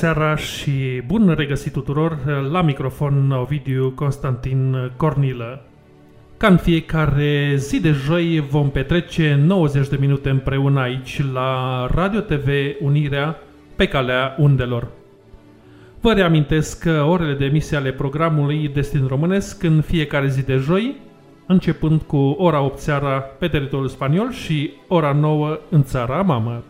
Bună seara și bun regăsit tuturor la microfon Ovidiu Constantin Cornilă. Ca în fiecare zi de joi vom petrece 90 de minute împreună aici la Radio TV Unirea pe calea undelor. Vă reamintesc că orele de emisie ale programului Destin Românesc în fiecare zi de joi, începând cu ora 8 seara pe teritoriul spaniol și ora 9 în țara mamă.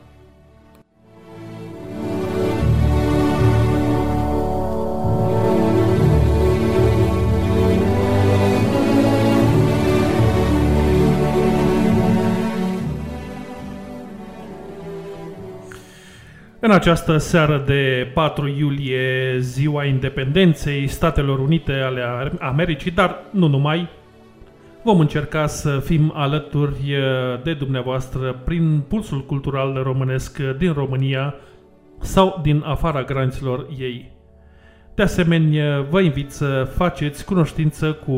În această seară de 4 iulie, ziua independenței Statelor Unite ale Americii, dar nu numai, vom încerca să fim alături de dumneavoastră prin pulsul cultural românesc din România sau din afara granițelor ei. De asemenea, vă invit să faceți cunoștință cu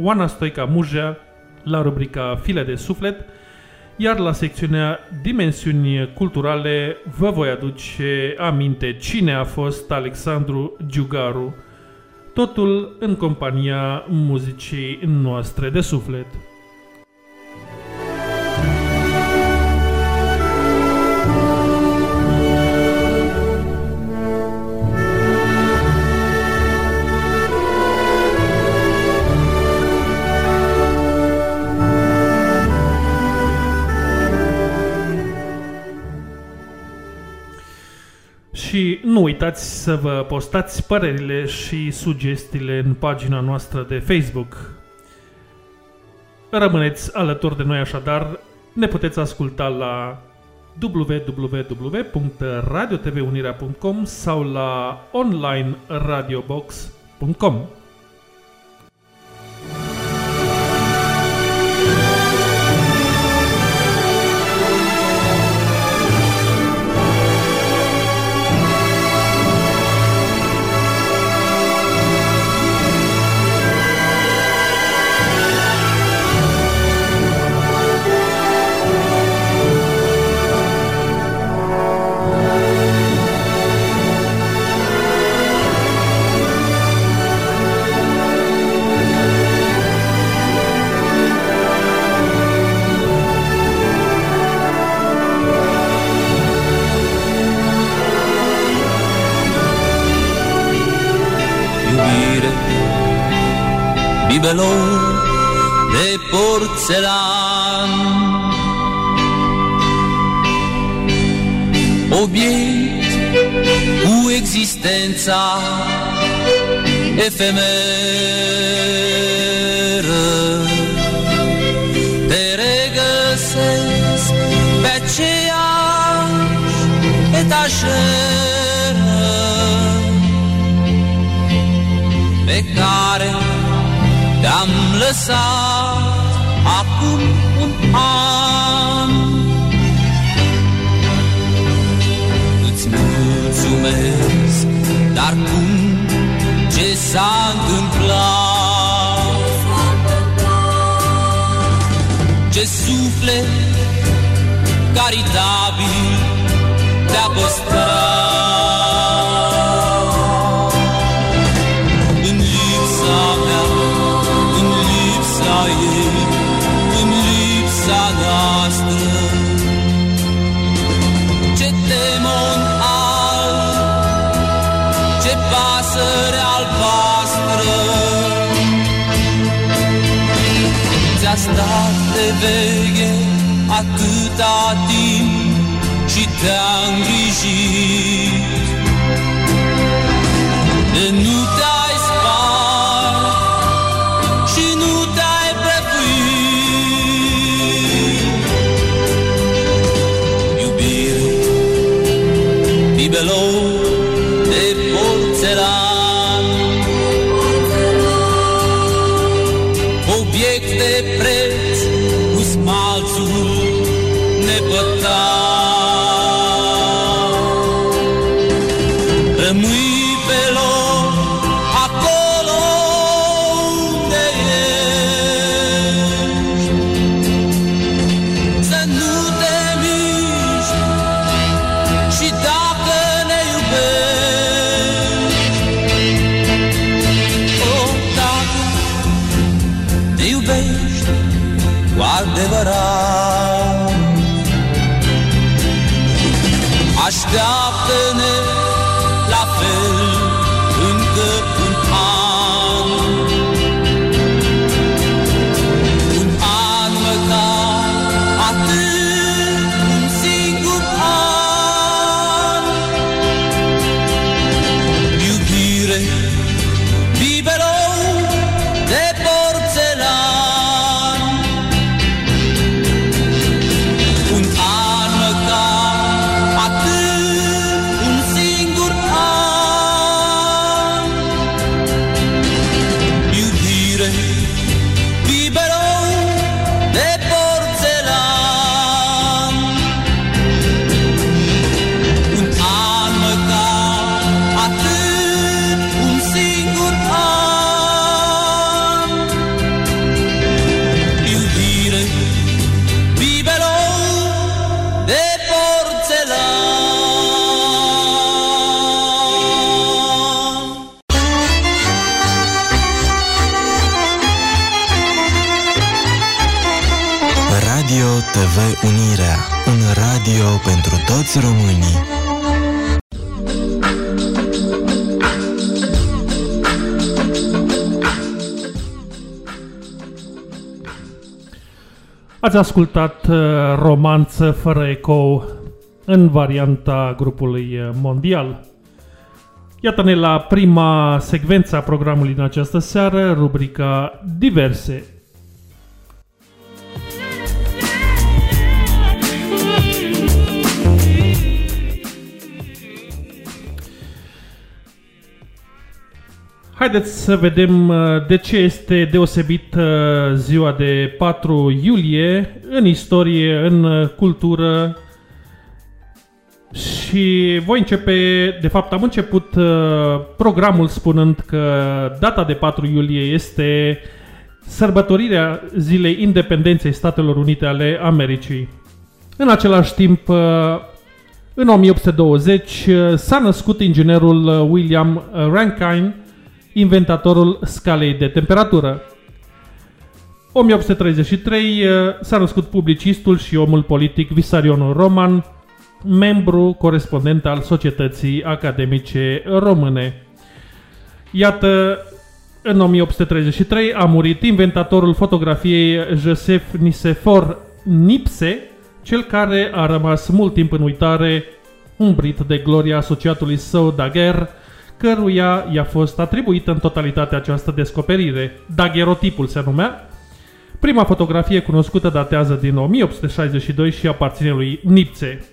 Oana Stoica Mujea la rubrica File de Suflet, iar la secțiunea Dimensiuni culturale vă voi aduce aminte cine a fost Alexandru Giugaru, totul în compania muzicii noastre de suflet. Și nu uitați să vă postați părerile și sugestiile în pagina noastră de Facebook. Rămâneți alături de noi așadar, ne puteți asculta la www.radiotvunirea.com sau la onlineradiobox.com. Ați ascultat uh, romanță fără ecou în varianta grupului uh, mondial. Iată-ne la prima secvență a programului în această seară, rubrica Diverse. Haideți să vedem uh, de ce este deosebit uh, ziua de 4 iulie în istorie, în uh, cultură și voi începe, de fapt am început programul spunând că data de 4 iulie este sărbătorirea zilei independenței Statelor Unite ale Americii. În același timp, în 1820 s-a născut inginerul William Rankine, inventatorul scalei de temperatură. 1833 s-a născut publicistul și omul politic Visarionul Roman, membru corespondent al Societății Academice Române. Iată, în 1833 a murit inventatorul fotografiei Joseph Nicephore Nipse, cel care a rămas mult timp în uitare, umbrit de gloria asociatului său Daguerre, căruia i-a fost atribuită în totalitate această descoperire. Daguerotipul se numea. Prima fotografie cunoscută datează din 1862 și aparține lui Nipse.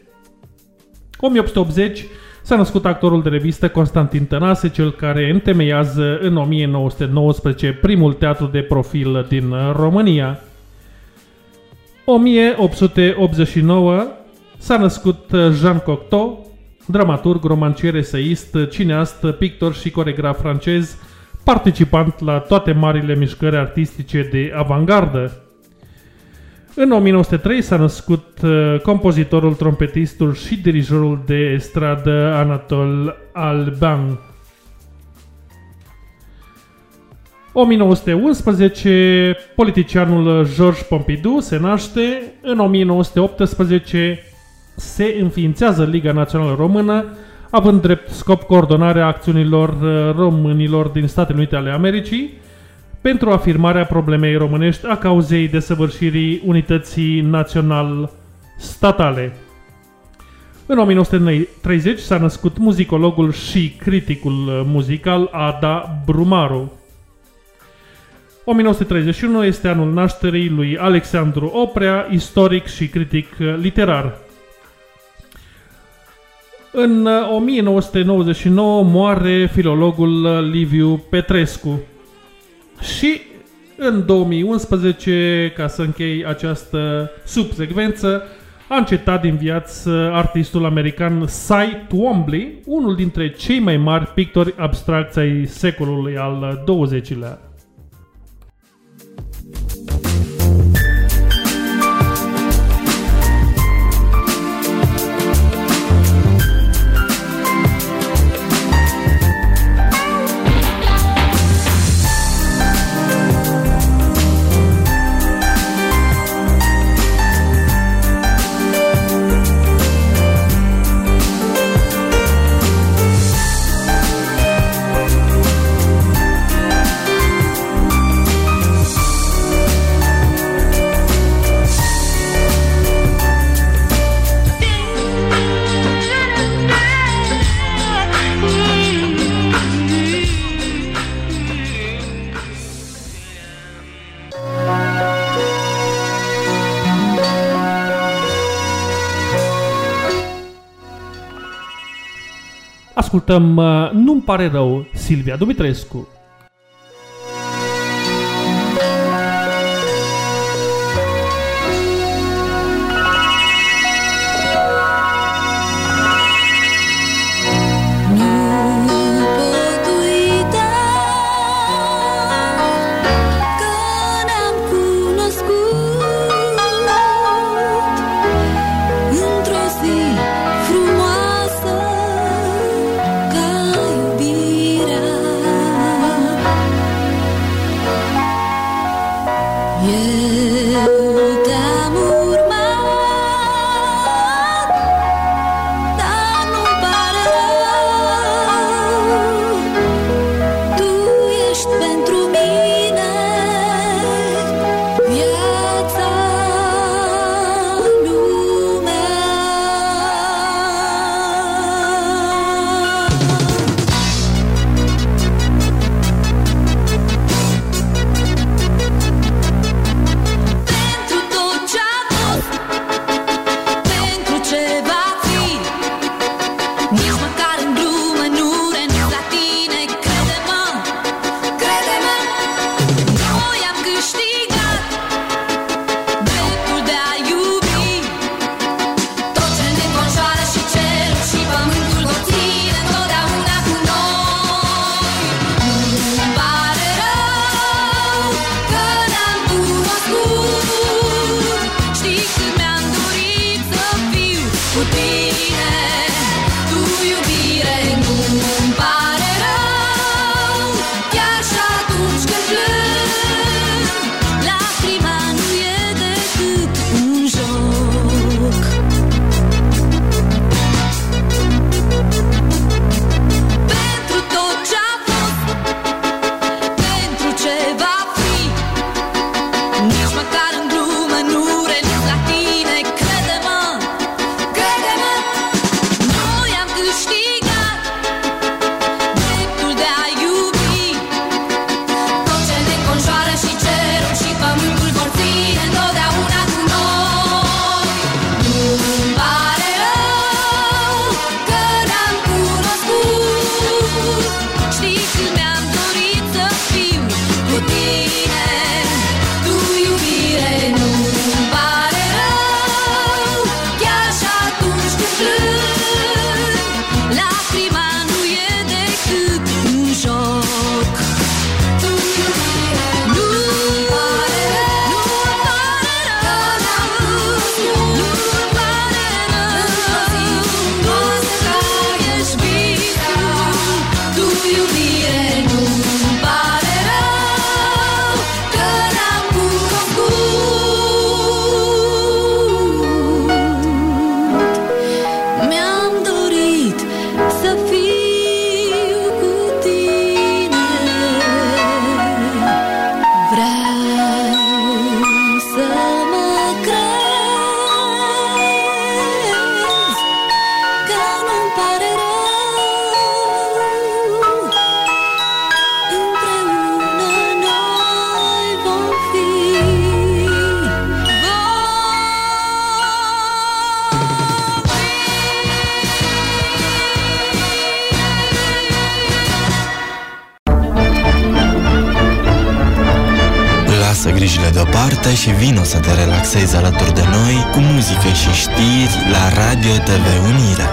1880 s-a născut actorul de revistă Constantin Tănase, cel care întemeiază în 1919 primul teatru de profil din România. 1889 s-a născut Jean Cocteau, dramaturg, romancier, eseist, cineast, pictor și coregraf francez, participant la toate marile mișcări artistice de avangardă. În 1903 s-a născut uh, compozitorul, trompetistul și dirijorul de stradă Anatol Alban. 1911, politicianul Georges Pompidou se naște. În 1918 se înființează Liga Națională Română, având drept scop coordonarea acțiunilor uh, românilor din Statele Unite ale Americii pentru afirmarea problemei românești a cauzei desăvârșirii unității național-statale. În 1930 s-a născut muzicologul și criticul muzical Ada Brumaru. 1931 este anul nașterii lui Alexandru Oprea, istoric și critic literar. În 1999 moare filologul Liviu Petrescu. Și în 2011, ca să închei această subsecvență, a încetat din viață artistul american Cy Twombly, unul dintre cei mai mari pictori abstracți ai secolului al XX-lea. Ascultăm uh, Nu-mi pare rău, Silvia Dumitrescu. Relaxezi alături de noi cu muzică și știri la Radio TV Unirea.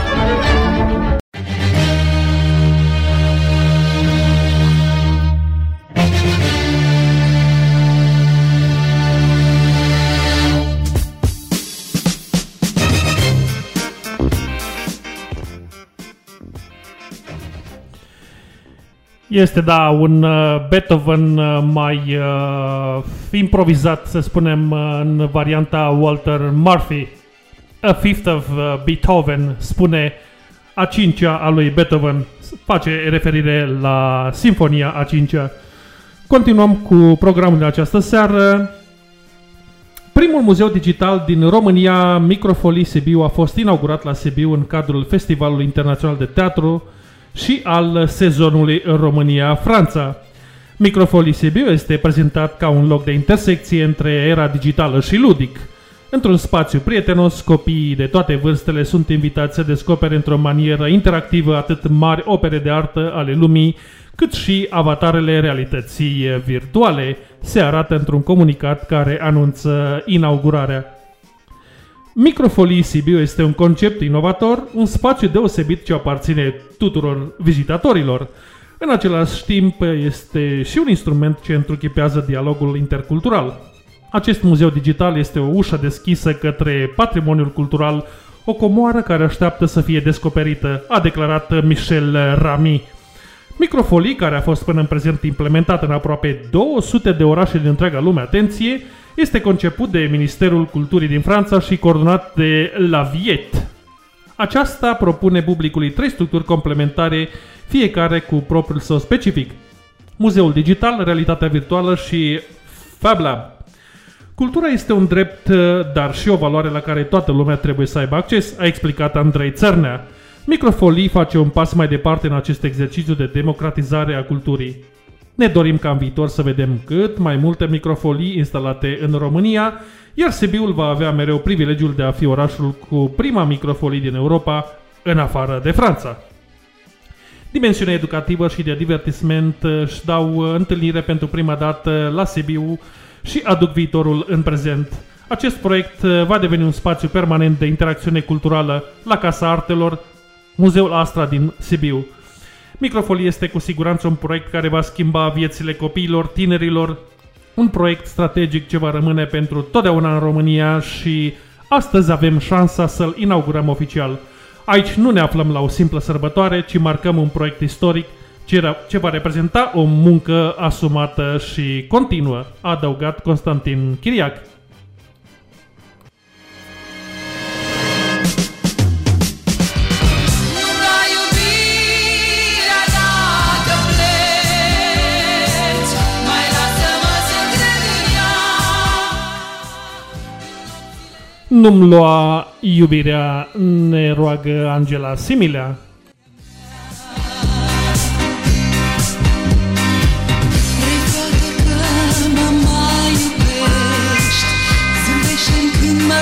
Este, da, un uh, Beethoven uh, mai uh, improvizat, să spunem, uh, în varianta Walter Murphy. A Fifth of uh, Beethoven spune a cincea a lui Beethoven, face referire la Sinfonia a cincea. Continuăm cu programul de această seară. Primul muzeu digital din România, Microfolii Sibiu, a fost inaugurat la Sibiu în cadrul Festivalului Internațional de Teatru, și al sezonului România-Franța. Microfolii Sibiu este prezentat ca un loc de intersecție între era digitală și ludic. Într-un spațiu prietenos, copiii de toate vârstele sunt invitați să descopere într-o manieră interactivă atât mari opere de artă ale lumii, cât și avatarele realității virtuale, se arată într-un comunicat care anunță inaugurarea. Microfolii Sibiu este un concept inovator, un spațiu deosebit ce aparține tuturor vizitatorilor. În același timp, este și un instrument ce întruchipează dialogul intercultural. Acest muzeu digital este o ușă deschisă către patrimoniul cultural, o comoară care așteaptă să fie descoperită, a declarat Michel Rami. Microfolii, care a fost până în prezent implementată în aproape 200 de orașe din întreaga lume, atenție, este conceput de Ministerul Culturii din Franța și coordonat de La Viet. Aceasta propune publicului trei structuri complementare, fiecare cu propriul său specific. Muzeul digital, realitatea virtuală și FabLab. Cultura este un drept, dar și o valoare la care toată lumea trebuie să aibă acces, a explicat Andrei Țărnea. Microfolii face un pas mai departe în acest exercițiu de democratizare a culturii. Ne dorim ca în viitor să vedem cât mai multe microfolii instalate în România, iar Sibiul va avea mereu privilegiul de a fi orașul cu prima microfolie din Europa, în afară de Franța. Dimensiunea educativă și de divertisment își dau întâlnire pentru prima dată la Sibiu și aduc viitorul în prezent. Acest proiect va deveni un spațiu permanent de interacțiune culturală la Casa Artelor, Muzeul Astra din Sibiu. Microfolie este cu siguranță un proiect care va schimba viețile copiilor, tinerilor, un proiect strategic ce va rămâne pentru totdeauna în România și astăzi avem șansa să-l inaugurăm oficial. Aici nu ne aflăm la o simplă sărbătoare, ci marcăm un proiect istoric ce va reprezenta o muncă asumată și continuă, a adăugat Constantin Chiriac. Nu-mi lua iubirea, ne roagă Angela Similea. Refată că mă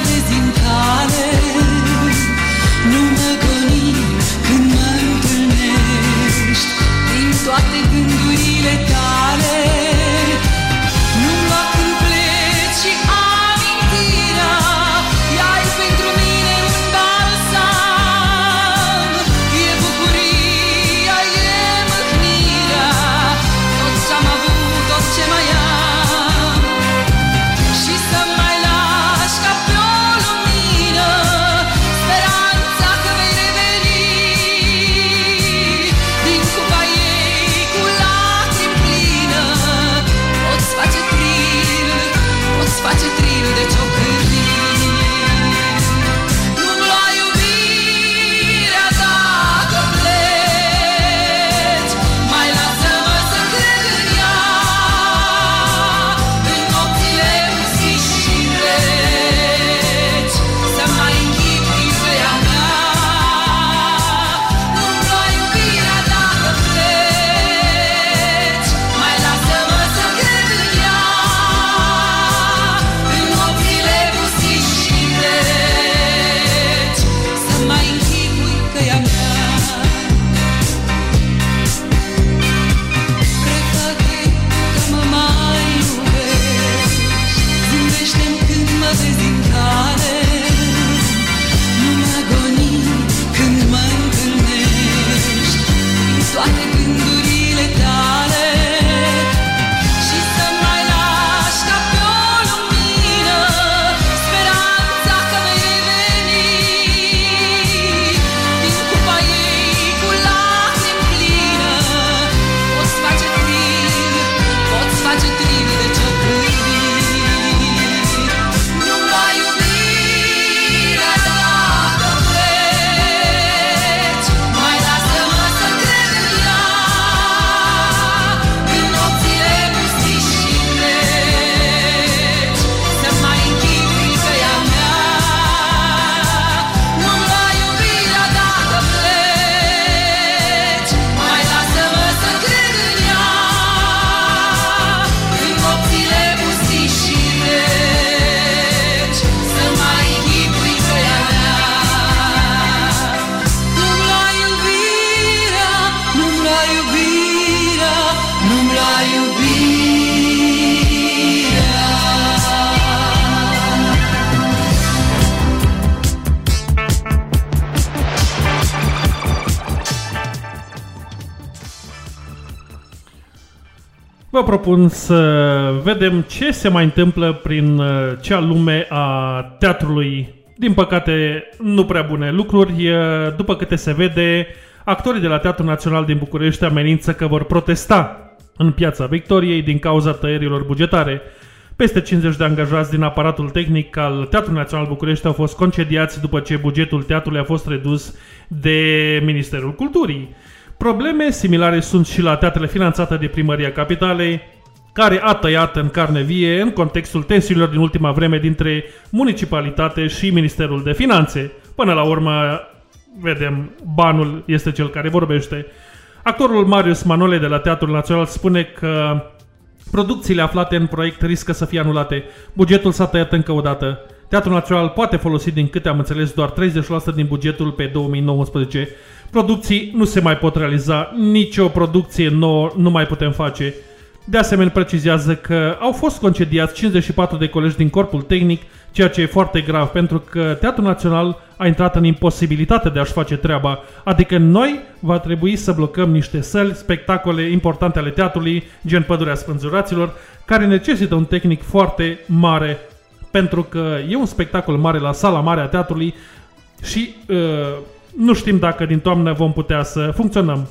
propun să vedem ce se mai întâmplă prin uh, cea lume a teatrului. Din păcate, nu prea bune lucruri. Uh, După câte se vede, actorii de la Teatrul Național din București amenință că vor protesta în piața Victoriei din cauza tăierilor bugetare. Peste 50 de angajați din aparatul tehnic al Teatrului Național București au fost concediați după ce bugetul teatrului a fost redus de Ministerul Culturii. Probleme similare sunt și la teatrele finanțate de Primăria Capitalei, care a tăiat în carne vie în contextul tensiunilor din ultima vreme dintre municipalitate și Ministerul de Finanțe. Până la urmă, vedem, banul este cel care vorbește. Actorul Marius Manole de la Teatrul Național spune că producțiile aflate în proiect riscă să fie anulate. Bugetul s-a tăiat încă o dată. Teatrul Național poate folosi, din câte am înțeles, doar 30% din bugetul pe 2019. Producții nu se mai pot realiza, nicio producție nouă nu mai putem face. De asemenea, precizează că au fost concediați 54 de colegi din corpul tehnic, ceea ce e foarte grav, pentru că Teatrul Național a intrat în imposibilitate de a-și face treaba. Adică noi va trebui să blocăm niște săli, spectacole importante ale teatrului, gen Pădurea Spânzuraților, care necesită un tehnic foarte mare, pentru că e un spectacol mare la sala mare a teatrului și uh, nu știm dacă din toamnă vom putea să funcționăm.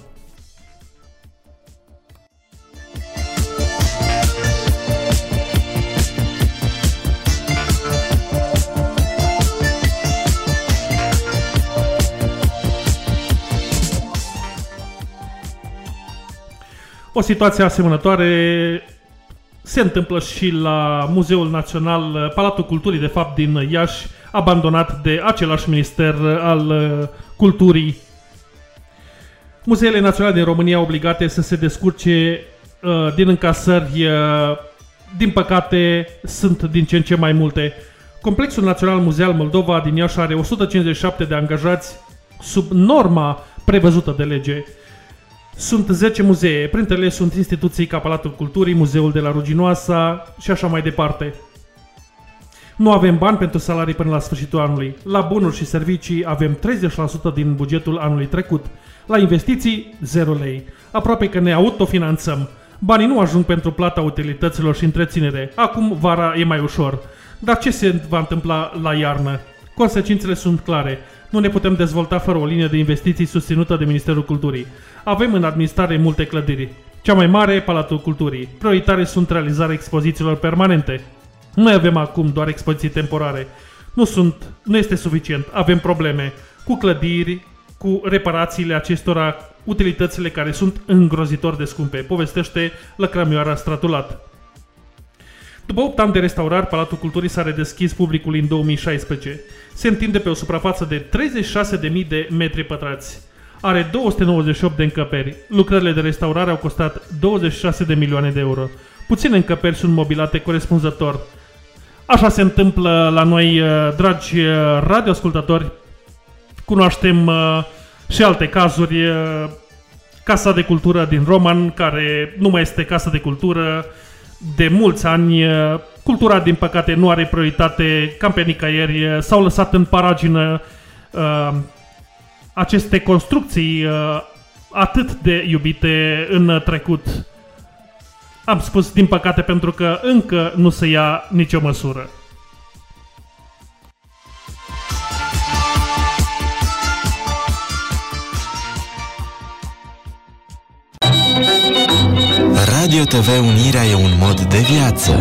O situație asemănătoare se întâmplă și la Muzeul Național Palatul Culturii, de fapt, din Iași, abandonat de același minister al uh, culturii. Muzeele naționale din România obligate să se descurce uh, din încasări, uh, din păcate, sunt din ce în ce mai multe. Complexul Național Muzeal Moldova din Iași are 157 de angajați sub norma prevăzută de lege. Sunt 10 muzee, printre ele sunt instituții ca Palatul Culturii, Muzeul de la Ruginoasa și așa mai departe. Nu avem bani pentru salarii până la sfârșitul anului. La bunuri și servicii avem 30% din bugetul anului trecut. La investiții, 0 lei. Aproape că ne autofinanțăm. Banii nu ajung pentru plata utilităților și întreținere. Acum vara e mai ușor. Dar ce se va întâmpla la iarnă? Consecințele sunt clare. Nu ne putem dezvolta fără o linie de investiții susținută de Ministerul Culturii. Avem în administrare multe clădiri. Cea mai mare e Palatul Culturii. Prioritare sunt realizarea expozițiilor permanente. Noi avem acum doar expoziții temporare. Nu sunt, nu este suficient. Avem probleme cu clădiri, cu reparațiile acestora, utilitățile care sunt îngrozitor de scumpe. Povestește Lăcrămioara Stratulat. După 8 ani de restaurare, Palatul Culturii s-a redeschis publicului în 2016. Se întinde pe o suprafață de 36.000 de metri pătrați. Are 298 de încăperi. Lucrările de restaurare au costat 26 de milioane de euro. Puține încăperi sunt mobilate corespunzător. Așa se întâmplă la noi, uh, dragi uh, radioascultători. Cunoaștem uh, și alte cazuri. uh, Casa de Cultură din Roman, care nu mai este Casa de Cultură de mulți ani. uh, Cultura, din păcate, nu are prioritate cam pe nicăieri. uh, S-au lăsat în paragină uh, aceste construcții uh, atât de iubite în trecut. Am spus din păcate pentru că încă nu se ia nicio măsură. TV Unirea e un mod de viață.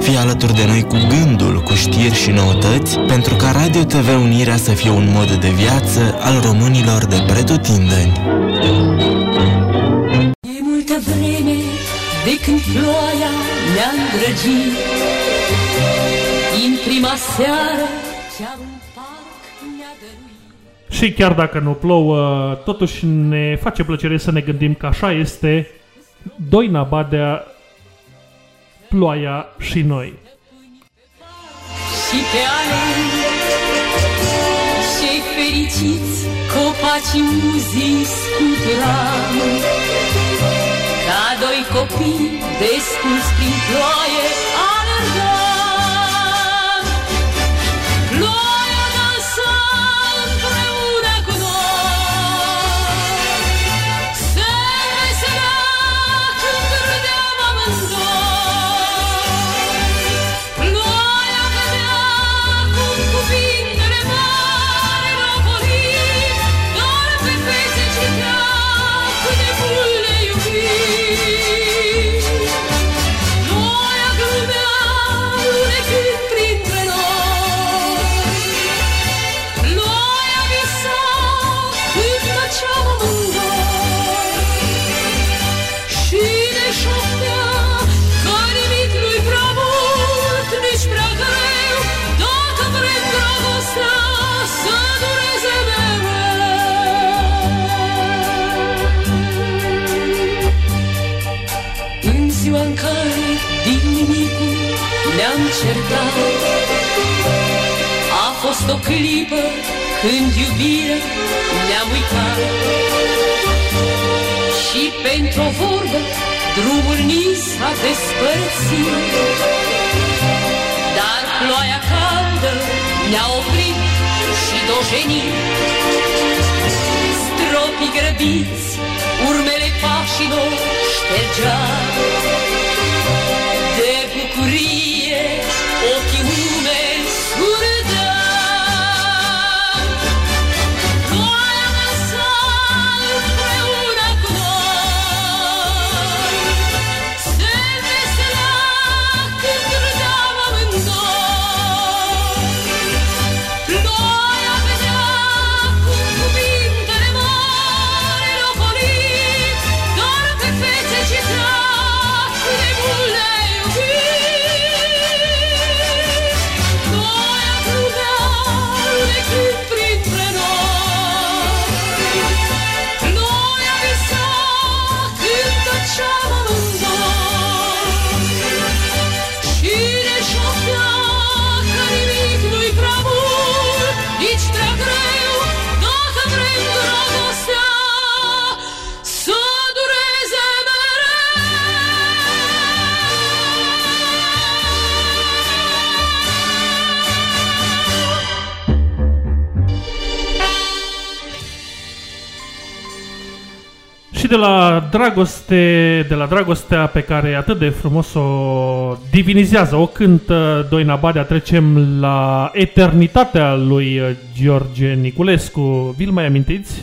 Fii alături de noi cu gândul, cu știri și noutăți, pentru ca Radio TV Unirea să fie un mod de viață al românilor de pretutindeni. E multă vreme de când ploaia ne-a îndrăgit Din prima seară ce-a în parc ne-a dăruit Și chiar dacă nu plouă, totuși ne face plăcere să ne gândim că așa este Doina Badea, ploaia și noi. și pe alei Și fericiți copacii muzii scuturam Ca doi copii desculți prin ploaie fost o clipă când iubirea ne-am uitat. Și pentru o vorbă drumul ni s-a despărțit. Dar ploaia caldă ne-a oprit și dojenit Stropii grăbiți, urmele pașilor ștergea De bucurie dragoste, de la dragostea pe care atât de frumos o divinizează, o cântă Doina Badea, trecem la eternitatea lui George Niculescu. Vi-l mai amintiți?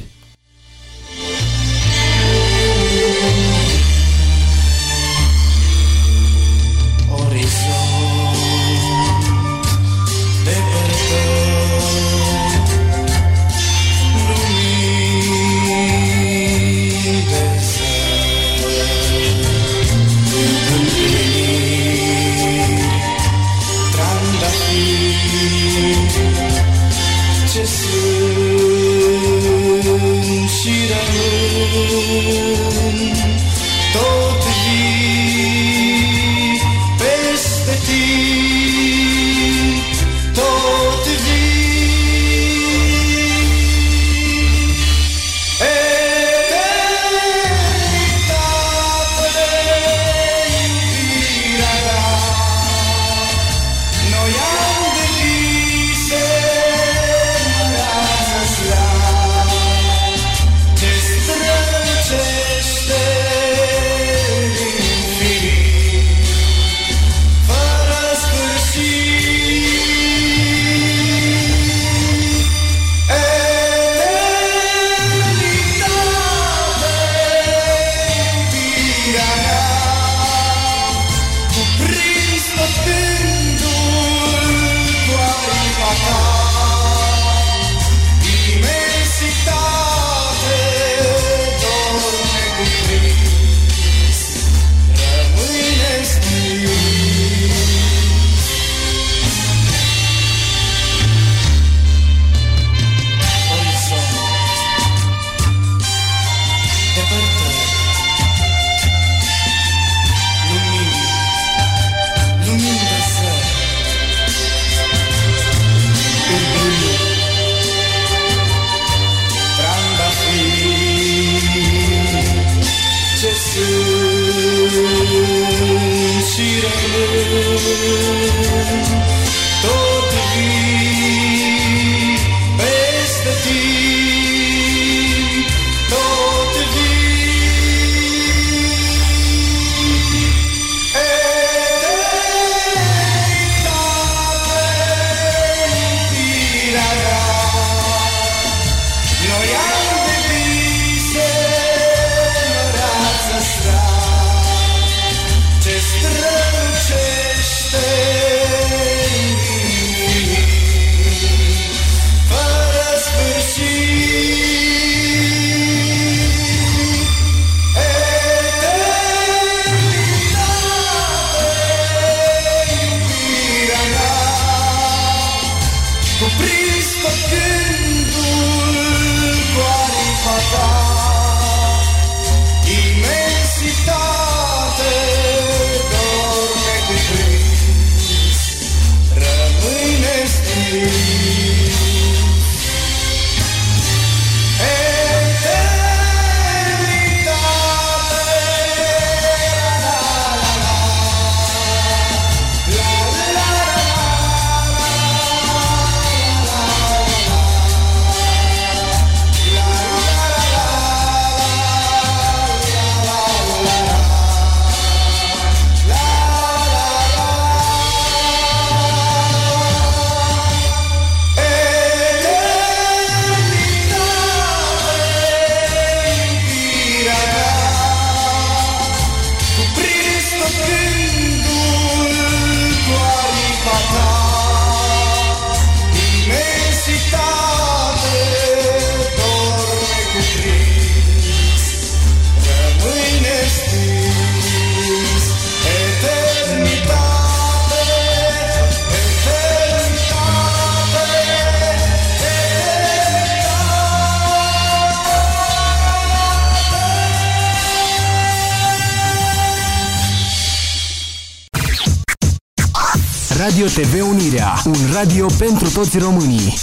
TV Unirea, un radio pentru toți românii.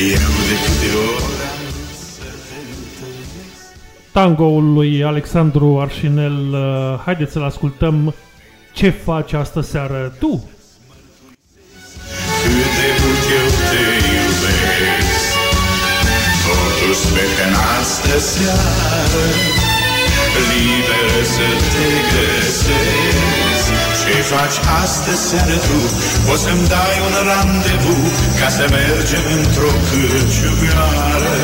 Eu de câte ori Tangoul lui Alexandru Arșinel, uh, haideți să-l ascultăm. Ce faci astă seară tu? cât Totuși sper că în astă seară Liber să te găsesc. Ce faci astă seară tu? Poți să-mi dai un randevu Ca să mergem într-o cârciumioară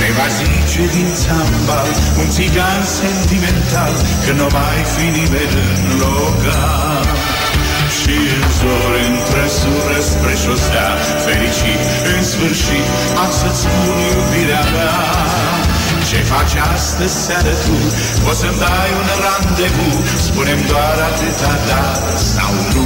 Ne va zice din țambal Un țigan sentimental Că nu mai fi nimeni în local. și în zori între sură spre șosea Fericit, în sfârșit, am să-ți spun iubirea mea. Ce faci astă seară tu? Poți să-mi dai un randevu? Spune-mi doar atâta da sau nu?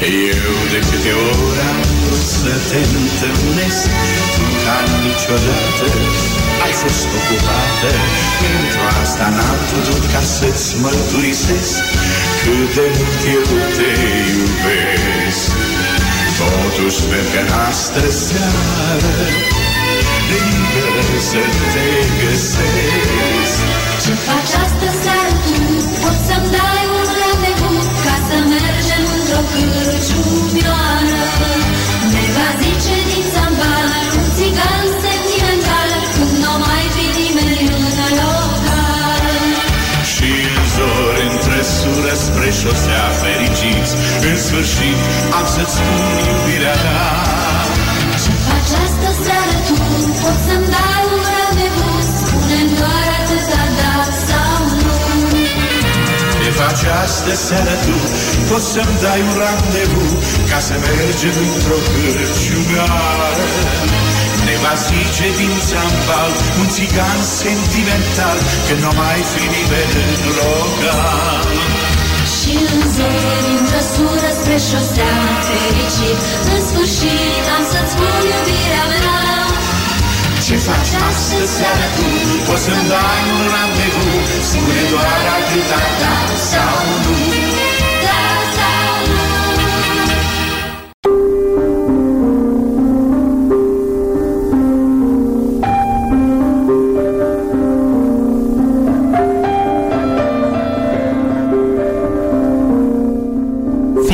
Eu de câte ori am vrut să te întâlnesc Tu ca niciodată. Ai fost ocupată Pentru asta n-am putut ca să-ți mărturisesc Cât de mult eu te iubesc. Totuși sper că în astă seară Liber să te găsesc. Ce faci astă seară tu? Poți să-mi dai un randevu Ca să mergem într-o cârciumioară sură spre șosea fericiți În sfârșit am să-ți spun iubirea mea Ce faci astă seară tu? Poți să-mi dai un randevu Spune-mi doar atâta da sau nu Ce faci astă seară tu? Poți să-mi dai un randevu Ca să mergem într-o cârciumioară Ne va zice din țambal Un țigan sentimental Că nu mai fi nimeni în local Și în zori din trăsură spre șosea Fericit, în sfârșit am să-ți spun iubirea mea. Ce faci astă seară tu? Poți să-mi dai un randevu Spune doar atâta da sau nu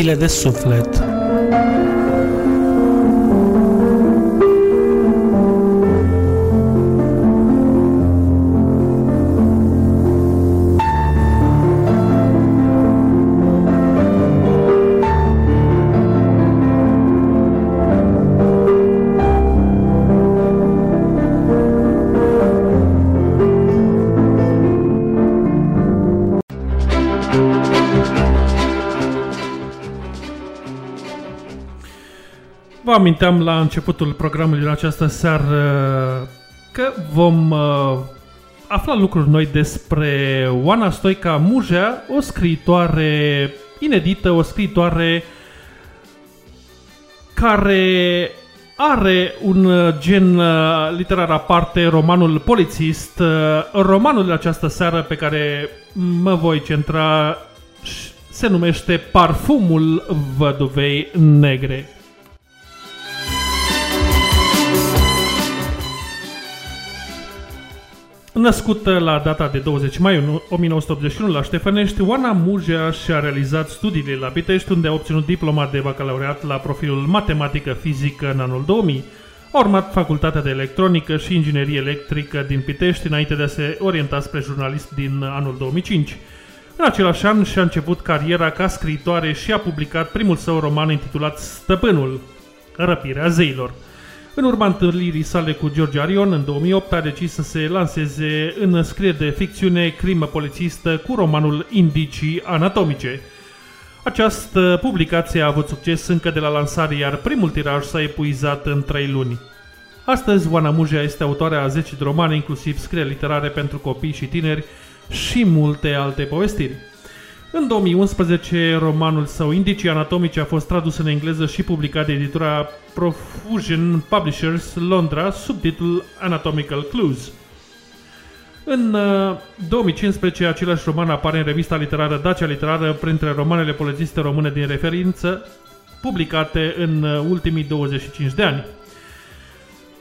File de suflet. Aminteam la începutul programului în această seară că vom uh, afla lucruri noi despre Oana Stoica Mujea, o scriitoare inedită, o scriitoare care are un uh, gen uh, literar aparte, romanul Polițist. Uh, Romanul de această seară pe care mă voi centra și- se numește Parfumul Văduvei Negre. Născută la data de 20 mai 1981 la Ștefănești, Oana Mujea și-a realizat studiile la Pitești, unde a obținut diploma de bacalaureat la profilul matematică-fizică în anul 2000. A urmat facultatea de electronică și inginerie electrică din Pitești, înainte de a se orienta spre jurnalist din anul 2005. În același an și-a început cariera ca scriitoare și a publicat primul său roman intitulat Stăpânul, Răpirea zeilor. În urma întâlnirii sale cu George Arion, în 2008 a decis să se lanseze în scriere de ficțiune crimă polițistă cu romanul Indicii anatomice. Această publicație a avut succes încă de la lansare, iar primul tiraj s-a epuizat în 3 luni. Astăzi, Oana Mujea este autoarea a 10 de romane, inclusiv scrieri literare pentru copii și tineri și multe alte povestiri. În 2011, romanul său Indicii anatomice a fost tradus în engleză și publicat de editura Profusion Publishers Londra sub titlul Anatomical Clues. În uh, 2015, același roman apare în revista literară Dacia Literară printre romanele polițiste române din referință, publicate în uh, ultimii 25 de ani.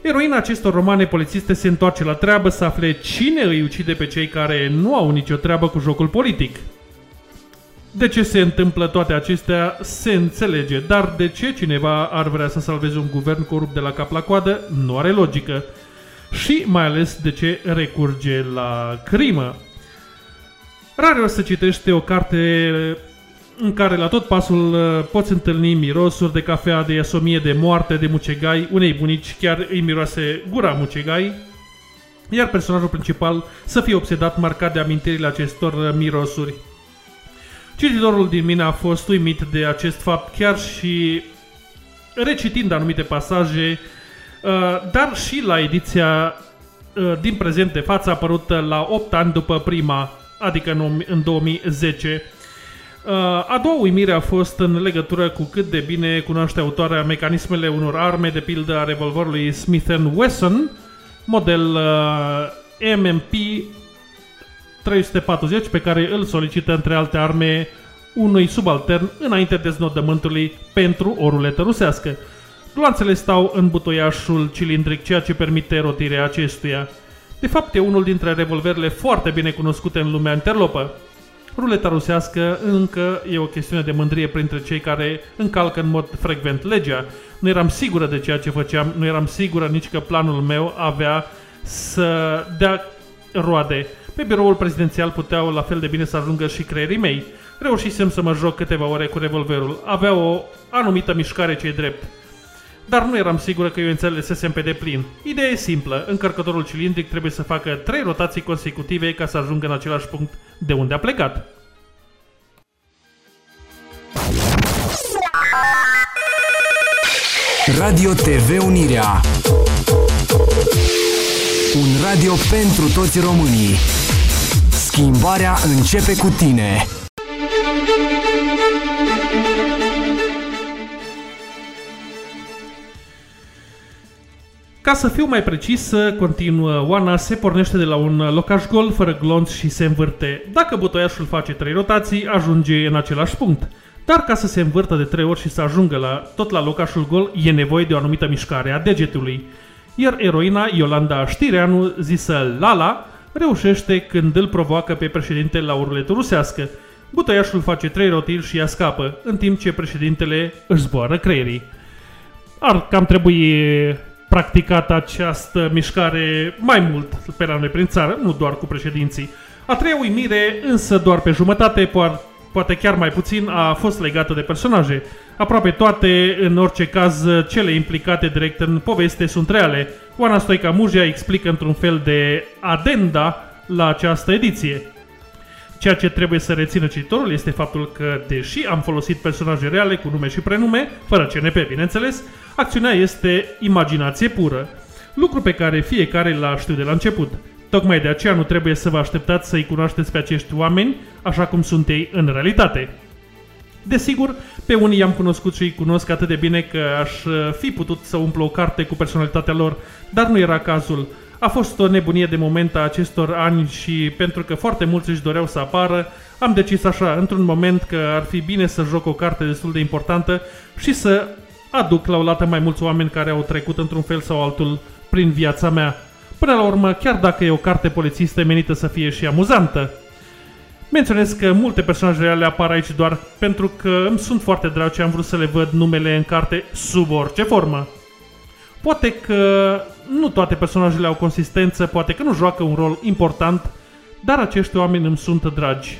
Eroina acestor romane polițiste se întoarce la treabă să afle cine îi ucide pe cei care nu au nicio treabă cu jocul politic. De ce se întâmplă toate acestea se înțelege, dar de ce cineva ar vrea să salveze un guvern corupt de la cap la coadă nu are logică. Și mai ales de ce recurge la crimă. Rare o să citește o carte în care la tot pasul uh, poți întâlni mirosuri de cafea, de iasomie, de moarte, de mucegai, unei bunici chiar îi miroase gura mucegai, iar personajul principal să fie obsedat marcat de amintirile acestor uh, mirosuri. Cititorul din mine a fost uimit de acest fapt chiar și recitind anumite pasaje, uh, dar și la ediția uh, din prezent de față apărută la 8 ani după prima, adică în om- în 2010. Uh, A doua uimire a fost în legătură cu cât de bine cunoaște autoarea mecanismele unor arme, de pildă a revolverului Smith Wesson, model uh, MMP 340 pe care îl solicită între alte arme unui subaltern înainte deznodământului pentru o ruletă rusească. Gloanțele stau în butoiașul cilindric, ceea ce permite rotirea acestuia. De fapt, e unul dintre revolverele foarte bine cunoscute în lumea interlopă. Ruleta rusească încă e o chestiune de mândrie printre cei care încalcă în mod frecvent legea. Nu eram sigură de ceea ce făceam, nu eram sigură nici că planul meu avea să dea roade. Pe biroul prezidențial puteau la fel de bine să ajungă și creierii mei. Reușisem să mă joc câteva ore cu revolverul. Avea o anumită mișcare ce e drept. Dar nu eram sigură că eu înțelesesem pe deplin. Ideea e simplă. Încărcătorul cilindric trebuie să facă trei rotații consecutive ca să ajungă în același punct de unde a plecat. Radio TV Unirea. Un radio pentru toți românii. Schimbarea începe cu tine. Ca să fiu mai precis, continuă Oana, se pornește de la un locaș gol, fără glonț și se învârte. Dacă butoiașul face trei rotații, ajunge în același punct. Dar ca să se învârtă de trei ori și să ajungă la, tot la locașul gol, e nevoie de o anumită mișcare a degetului. Iar eroina Iolanda Știreanu, zisă Lala, reușește când îl provoacă pe președinte la o ruletă rusească. Butoiașul face trei rotiri și ea scapă, în timp ce președintele își zboară creierii. Ar cam trebui practicat această mișcare mai mult pe la noi prin țară, nu doar cu președinții. A treia uimire, însă doar pe jumătate, poar- poate chiar mai puțin, a fost legată de personaje. Aproape toate, în orice caz, cele implicate direct în poveste sunt reale. Oana Stoica Mujea explică într-un fel de adenda la această ediție. Ceea ce trebuie să rețină cititorul este faptul că, deși am folosit personaje reale cu nume și prenume, fără CNP, bineînțeles, acțiunea este imaginație pură, lucru pe care fiecare l-a știut de la început. Tocmai de aceea nu trebuie să vă așteptați să-i cunoașteți pe acești oameni așa cum sunt ei în realitate. Desigur, pe unii i-am cunoscut și îi cunosc atât de bine că aș uh, fi putut să umplu o carte cu personalitatea lor, dar nu era cazul. A fost o nebunie de moment a acestor ani și pentru că foarte mulți își doreau să apară, am decis așa, într-un moment că ar fi bine să joc o carte destul de importantă și să aduc la o lată mai mulți oameni care au trecut într-un fel sau altul prin viața mea. Până la urmă, chiar dacă e o carte polițistă menită să fie și amuzantă. Menționez că multe personaje reale apar aici doar pentru că îmi sunt foarte dragi și am vrut să le văd numele în carte sub orice formă. Poate că nu toate personajele au consistență, poate că nu joacă un rol important, dar acești oameni îmi sunt dragi.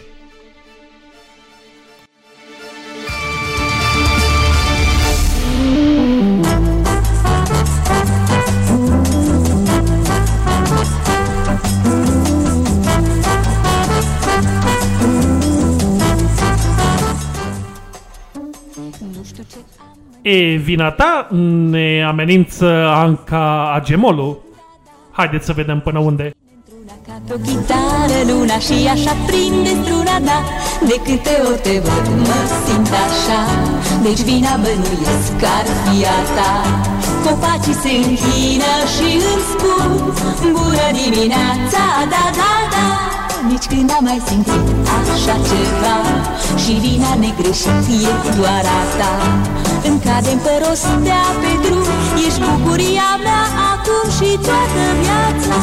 E vina ta ne amenință Anca Agemolu. Haideți să vedem până unde. Ca o chitară luna și așa prinde struna da De câte ori te văd mă simt așa Deci vina bănuiesc că ar fi a ta Copacii se închină și îmi spun Bună dimineața, da, da, da Nici când am mai simțit așa ceva. Și vina negreșit e doar a ta Îmi cadem pe rostea pe drum. Ești bucuria mea acum și toată viața.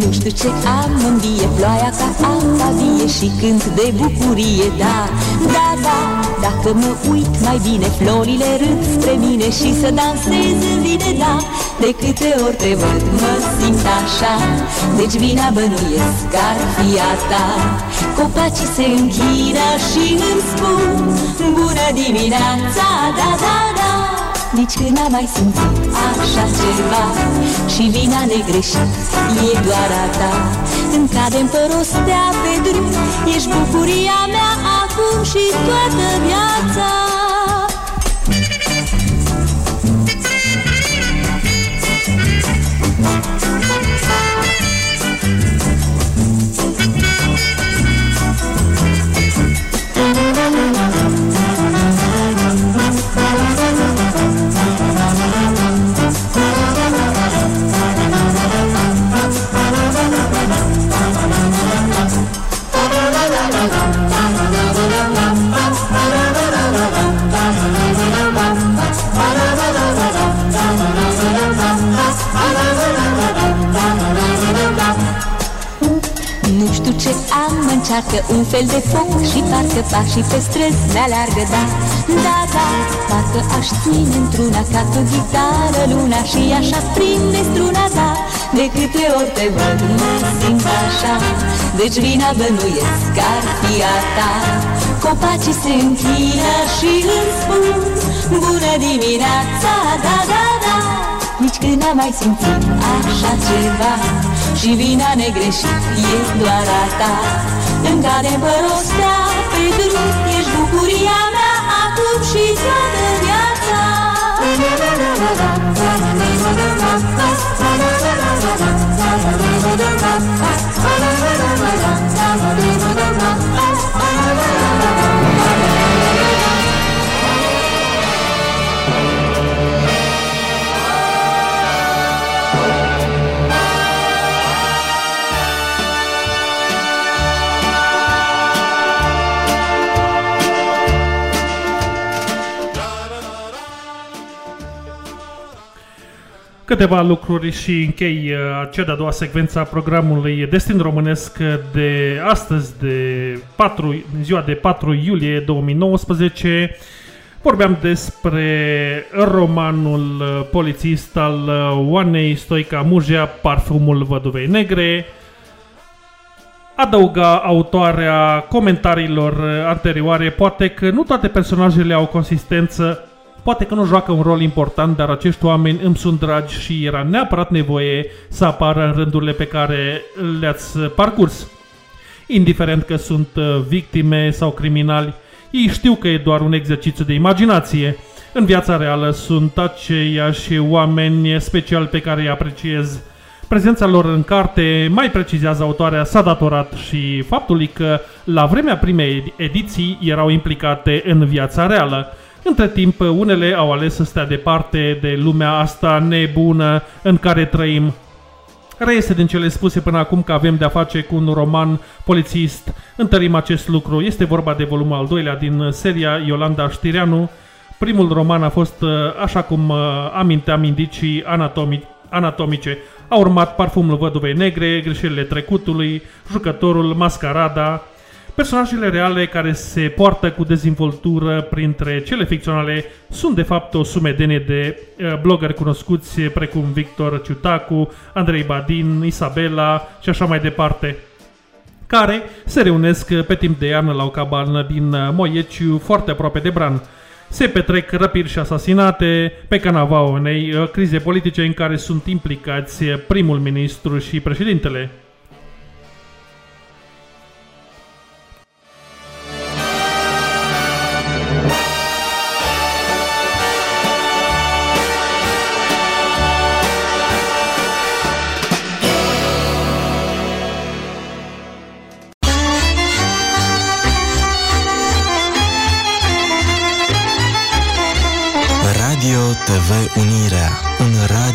Nu știu ce am, îmi vie ploaia ca apa vie. Și cânt de bucurie, da, da, da Dacă mă uit mai bine, florile râd spre mine și să dansez în vine, da. De câte ori te văd, mă simt așa, deci vina bănuiesc că ar fi a ta. Copacii se închină și îmi spun, bună dimineața, da, da, da. Nici când n-am mai simțit așa ceva. Și vina negreșit e doar a ta. Când cadem pe rostea pe drum Ești bucuria mea acum și toată viața. Nu încearcă un fel de foc Și parcă pașii pe străzi ne-aleargă, da. Da, da, parcă aș ține într-una ca pe o gitară luna Și așa prinde struna, da. De câte ori te văd, mă simt așa. Deci vina bănuiesc că ar fi a ta. Copacii se închină și îmi spun Bună dimineața, da, da, da. Nici când n-am mai simțit așa ceva Și vina negreșit e doar a ta Îmi cade pe rostea pe drum Ești bucuria mea acum și toată viața Câteva lucruri și închei uh, cea de-a doua secvență a programului Destin Românesc de astăzi, de 4, ziua de 4 iulie 2019. Vorbeam despre romanul uh, polițist al uh, Oanei Stoica Mujea, Parfumul Văduvei Negre. Adăuga autoarea comentariilor anterioare, poate că nu toate personajele au consistență, Poate că nu joacă un rol important, dar acești oameni îmi sunt dragi și era neapărat nevoie să apară în rândurile pe care le-ați parcurs. Indiferent că sunt uh, victime sau criminali, ei știu că e doar un exercițiu de imaginație. În viața reală sunt aceiași oameni speciali pe care îi apreciez. Prezența lor în carte, mai precizează autoarea, s-a datorat și faptului că la vremea primei ediții erau implicate în viața reală. Între timp, unele au ales să stea departe de lumea asta nebună în care trăim. Reiese din cele spuse până acum că avem de-a face cu un roman polițist. Întărim acest lucru. Este vorba de volumul al doilea din seria Iolanda Știreanu. Primul roman a fost, uh, așa cum uh, aminteam, indicii anatomi- anatomice. A urmat Parfumul Văduvei Negre, Greșelile Trecutului, Jucătorul, Mascarada, Personajele reale care se poartă cu dezvoltură printre cele ficționale sunt de fapt o sumedenie de uh, blogări cunoscuți precum Victor Ciutacu, Andrei Badin, Isabela și așa mai departe care se reunesc pe timp de iarnă la o cabană din uh, Moieciu, foarte aproape de Bran. Se petrec răpiri și asasinate pe canava unei uh, crize politice în care sunt implicați primul ministru și președintele.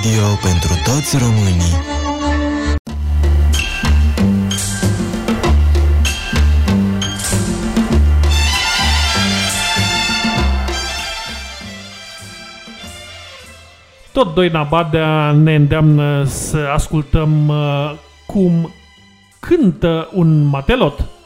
Radio pentru toți românii. Tot Doina Badea ne îndeamnă să ascultăm uh, cum cântă un matelot.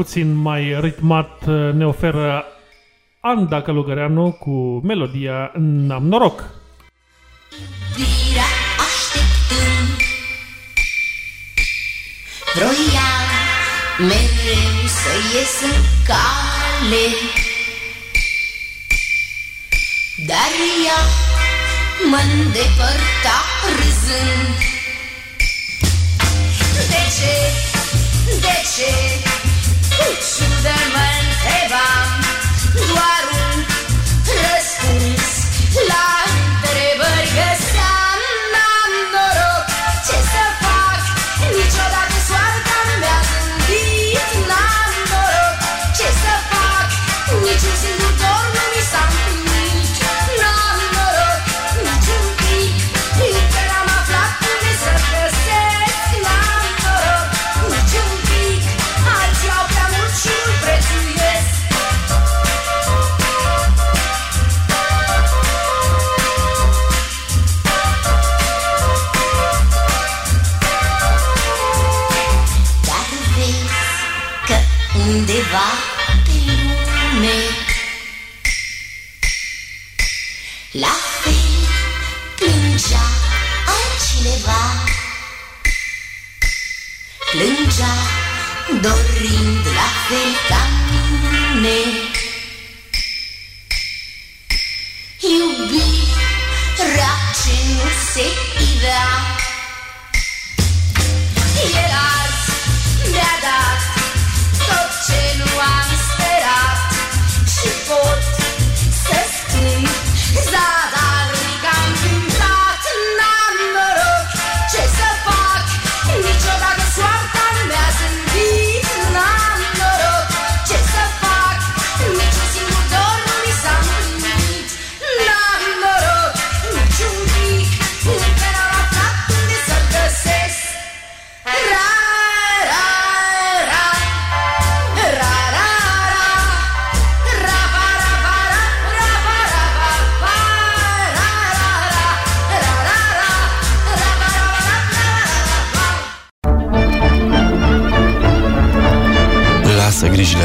Puțin mai ritmat uh, ne oferă Anda Călugăreanu cu melodia N-am noroc. Iubirea așteptând Vroia mereu să ies în cale. Dar ea mă îndepărta râzând. De ce, de ce, cu ciudă mă întrebam Doar un răspuns la undeva pe lume La fel plângea altcineva. Plângea dorind la fel ca mine. Iubirea ce nu se ivea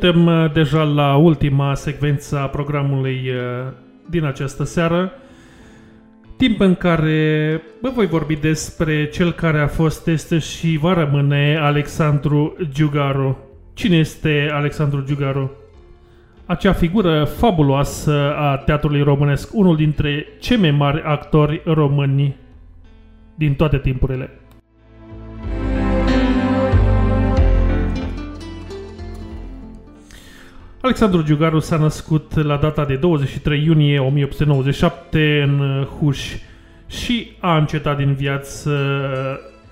Suntem uh, deja la ultima secvență a programului uh, din această seară, timp în care vă voi vorbi despre cel care a fost, este și va rămâne Alexandru Giugaru. Cine este Alexandru Giugaru? Acea figură fabuloasă a teatrului românesc, unul dintre cei mai mari actori români din toate timpurile. Alexandru Giugaru s-a născut la data de 23 iunie 1897 în Huș și a încetat din viață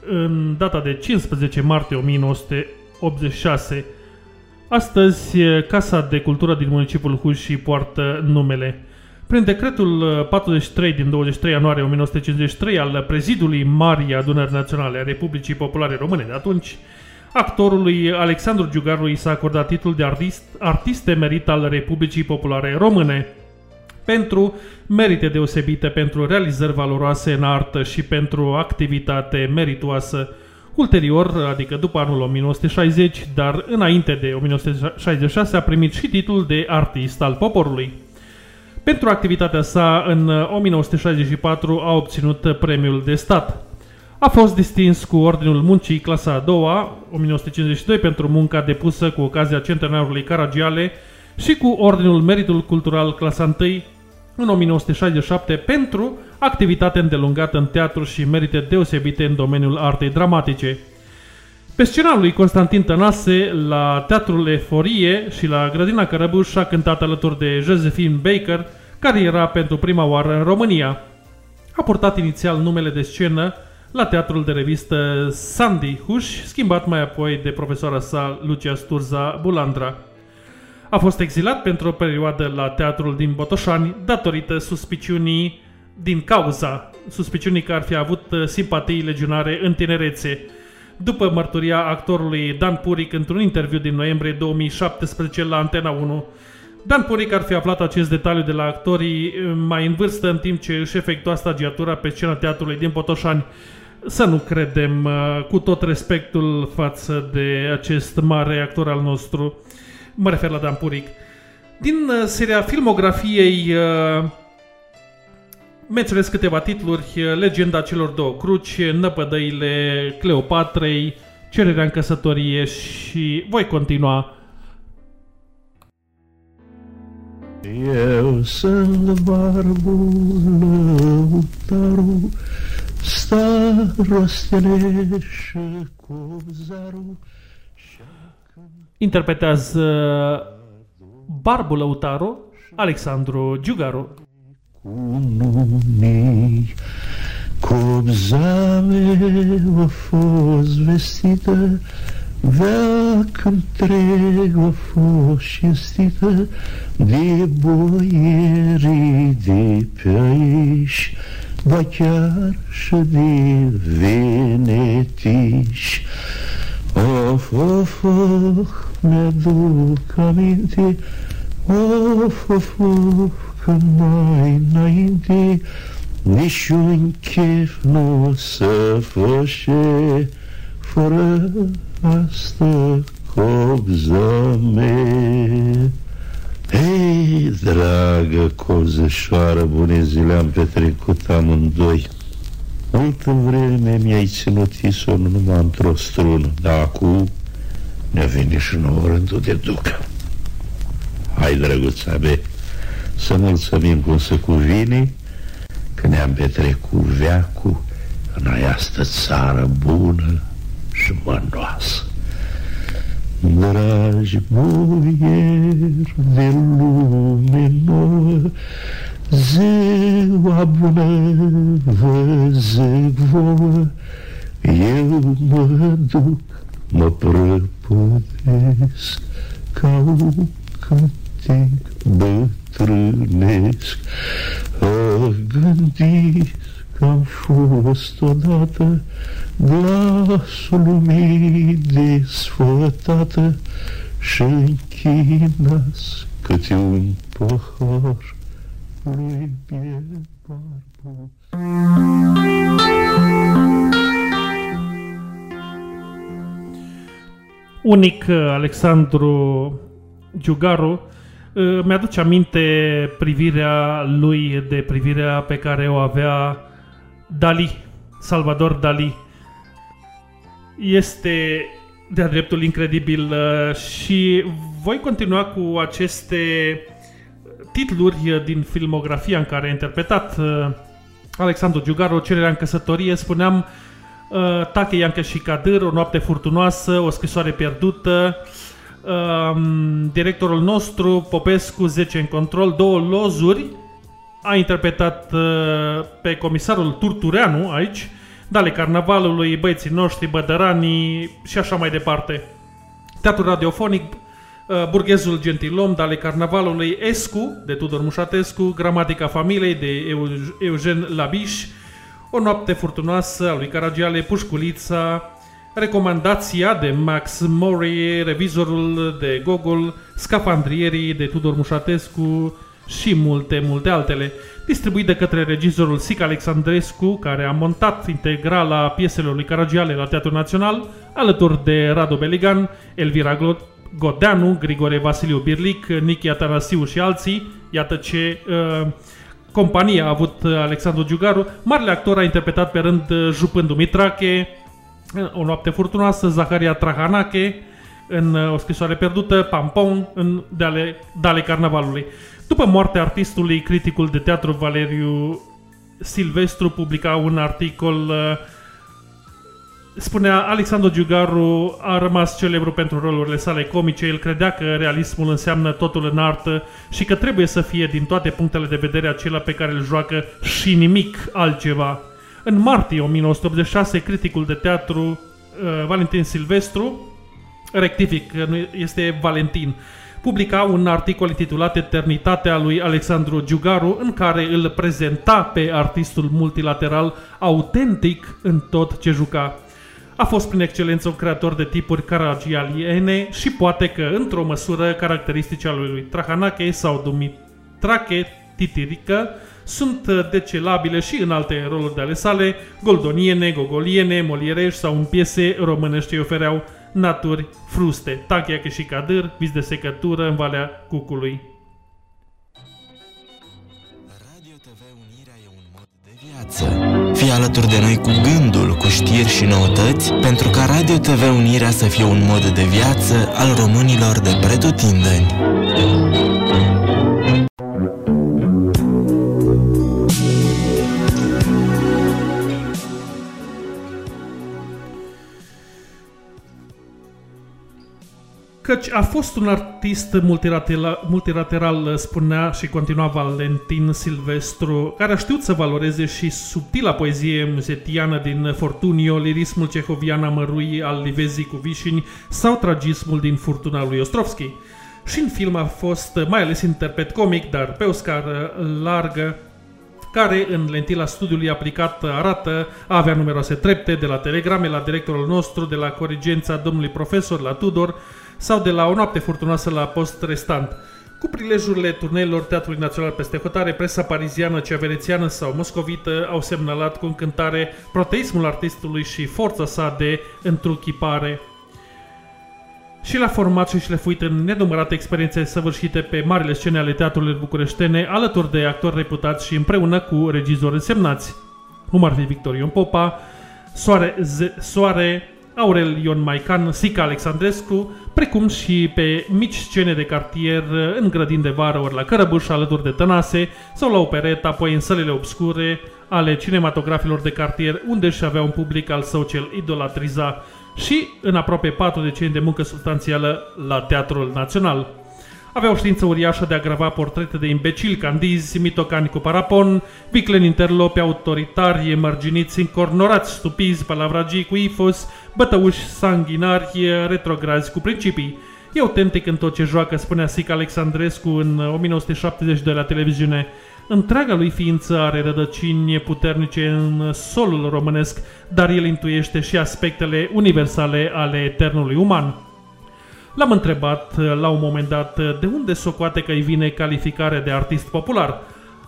în data de 15 martie 1986. Astăzi, Casa de Cultură din municipiul Huș îi poartă numele. Prin decretul 43 din 23 ianuarie 1953 al prezidului Marii Adunări Naționale a Republicii Populare Române de atunci, actorului Alexandru Giugaru i s-a acordat titlul de artist, artist emerit al Republicii Populare Române pentru merite deosebite, pentru realizări valoroase în artă și pentru activitate meritoasă. Ulterior, adică după anul 1960, dar înainte de 1966, a primit și titlul de artist al poporului. Pentru activitatea sa, în 1964 a obținut premiul de stat. A fost distins cu Ordinul Muncii, clasa a doua, 1952, pentru munca depusă cu ocazia centenarului Caragiale și cu Ordinul Meritul Cultural, clasa 1, în 1967, pentru activitate îndelungată în teatru și merite deosebite în domeniul artei dramatice. Pe scena lui Constantin Tănase, la Teatrul Eforie și la Grădina Cărăbuș a cântat alături de Josephine Baker, care era pentru prima oară în România. A portat inițial numele de scenă la teatrul de revistă Sandy Hush, schimbat mai apoi de profesoara sa Lucia Sturza Bulandra. A fost exilat pentru o perioadă la teatrul din Botoșani datorită suspiciunii din cauza suspiciunii că ar fi avut uh, simpatii legionare în tinerețe. După mărturia actorului Dan Puric într-un interviu din noiembrie 2017 la Antena 1, Dan Puric ar fi aflat acest detaliu de la actorii uh, mai în vârstă în timp ce își efectua stagiatura pe scena teatrului din Botoșani. Să nu credem, uh, cu tot respectul față de acest mare actor al nostru, mă refer la Dan Puric. Din uh, seria filmografiei uh, menționez câteva titluri, uh, Legenda celor două cruci, Năpădăile Cleopatrei, Cererea în căsătorie și voi continua. Eu sunt barbul lăutarul, starostele și cozarul. Interpretează Barbul Lăutaru, Alexandru Giugaru. Cu numii Copza mea a fost vestită Veac întreg a fost cinstită De boierii de pe aici Ba chiar și de venetiși Of, of, of, mi-aduc aminte Of, of, of, că mai înainte Niciun chef nu o să fășe Fără asta copza mea Hei, dragă cozășoară, bune zile am petrecut amândoi. Multă vreme mi-ai ținut isonul numai într-o strună Dar acum ne-a venit și nouă rândul de ducă. Hai, drăguța mea, să mulțumim cum se cuvine Că ne-am petrecut veacul în această țară bună și mănoasă Dragi boieri de lume nouă Ziua bună vă zic vouă Eu mă duc, mă prăpădesc Ca un cântec bătrânesc A gândit că am fost odată Glasul lumii desfătată Și închinați câte un pahar lui Pier Barbu. Unic uh, Alexandru Giugaru uh, mi-aduce aminte privirea lui de privirea pe care o avea Dali, Salvador Dali. Este de-a dreptul incredibil uh, și voi continua cu aceste titluri din filmografia în care a interpretat uh, Alexandru Giugaru, Cererea în căsătorie, spuneam uh, Tache Iancă și Cadâr, O noapte furtunoasă, O scrisoare pierdută, um, directorul nostru, Popescu, 10 în control, două lozuri, a interpretat uh, pe comisarul Turtureanu aici, Dale Carnavalului, Băieții noștri, Bădăranii și așa mai departe. Teatru radiofonic, uh, Burghezul Gentilom, Dale Carnavalului, Escu, de Tudor Mușatescu, Gramatica Familiei, de Eu- Eugen Labiș, O noapte furtunoasă a lui Caragiale, Pușculița, Recomandația de Max Mori, Revizorul de Gogol, Scafandrierii de Tudor Mușatescu și multe, multe altele. Distribuit de către regizorul Sic Alexandrescu, care a montat integrala pieselor lui Caragiale la Teatrul Național, alături de Radu Beligan, Elvira Glo- Godeanu, Grigore Vasiliu Birlic, Nichi Atanasiu și alții. Iată ce uh, companie a avut uh, Alexandru Giugaru. Marele actor a interpretat pe rând uh, Jupân Dumitrache, în O noapte furtunoasă, Zaharia Trahanache, în uh, O scrisoare pierdută, Pampon, în Dale, Dale Carnavalului. După moartea artistului, criticul de teatru Valeriu Silvestru publica un articol uh, Spunea, Alexandru Giugaru a rămas celebru pentru rolurile sale comice. El credea că realismul înseamnă totul în artă și că trebuie să fie din toate punctele de vedere acela pe care îl joacă și nimic altceva. În martie 1986, criticul de teatru uh, Valentin Silvestru, rectific, nu este Valentin, publica un articol intitulat Eternitatea lui Alexandru Giugaru, în care îl prezenta pe artistul multilateral autentic în tot ce juca. A fost prin excelență un creator de tipuri caragialiene și poate că, într-o măsură, caracteristice ale lui Trahanache sau Dumitrache Titirică sunt decelabile și în alte roluri de ale sale, goldoniene, gogoliene, molierești sau în piese românești ce ofereau naturi fruste, Tachia și Cadâr, vis de secătură în Valea Cucului. viață. Fii alături de noi cu gândul, cu știri și noutăți, pentru ca Radio TV Unirea să fie un mod de viață al românilor de pretutindeni. Căci a fost un artist multilateral, multilateral, spunea și continua Valentin Silvestru, care a știut să valoreze și subtila poezie muzetiană din Fortunio, lirismul cehovian amărui al Livezii cu vișini sau tragismul din Furtuna lui Ostrovski. Și în film a fost mai ales interpret comic, dar pe o scară largă, care în lentila studiului aplicat arată a avea numeroase trepte, de la telegrame la directorul nostru, de la corigența domnului profesor la Tudor, sau de la o noapte furtunoasă la post restant. Cu prilejurile turneilor Teatrului Național peste hotare, presa pariziană, cea venețiană sau moscovită au semnalat cu încântare proteismul artistului și forța sa de întruchipare. Și l-a format și șlefuit în nenumărate experiențe săvârșite pe marile scene ale teatrului bucureștene, alături de actori reputați și împreună cu regizori însemnați, cum ar fi Victorion Popa, Soare, Z- Soare Aurel Ion Maican, Sica Alexandrescu, precum și pe mici scene de cartier în grădini de vară ori la Cărăbuș alături de Tănase sau la operetă, apoi în sălile obscure ale cinematografilor de cartier unde și avea un public al său cel idolatriza și în aproape patru decenii de muncă substanțială la Teatrul Național. Avea o știință uriașă de a grava portrete de imbecili, candizi, mitocani cu parapon, vicleni interlopi autoritari, marginiți, încornorați, stupizi, palavragii cu ifos, bătăuși sanguinari, retrograzi cu principii. E autentic în tot ce joacă, spunea Sic Alexandrescu în 1972 la televiziune. Întreaga lui ființă are rădăcini puternice în solul românesc, dar el intuiește și aspectele universale ale eternului uman. L-am întrebat la un moment dat de unde socoate că îi vine calificarea de artist popular.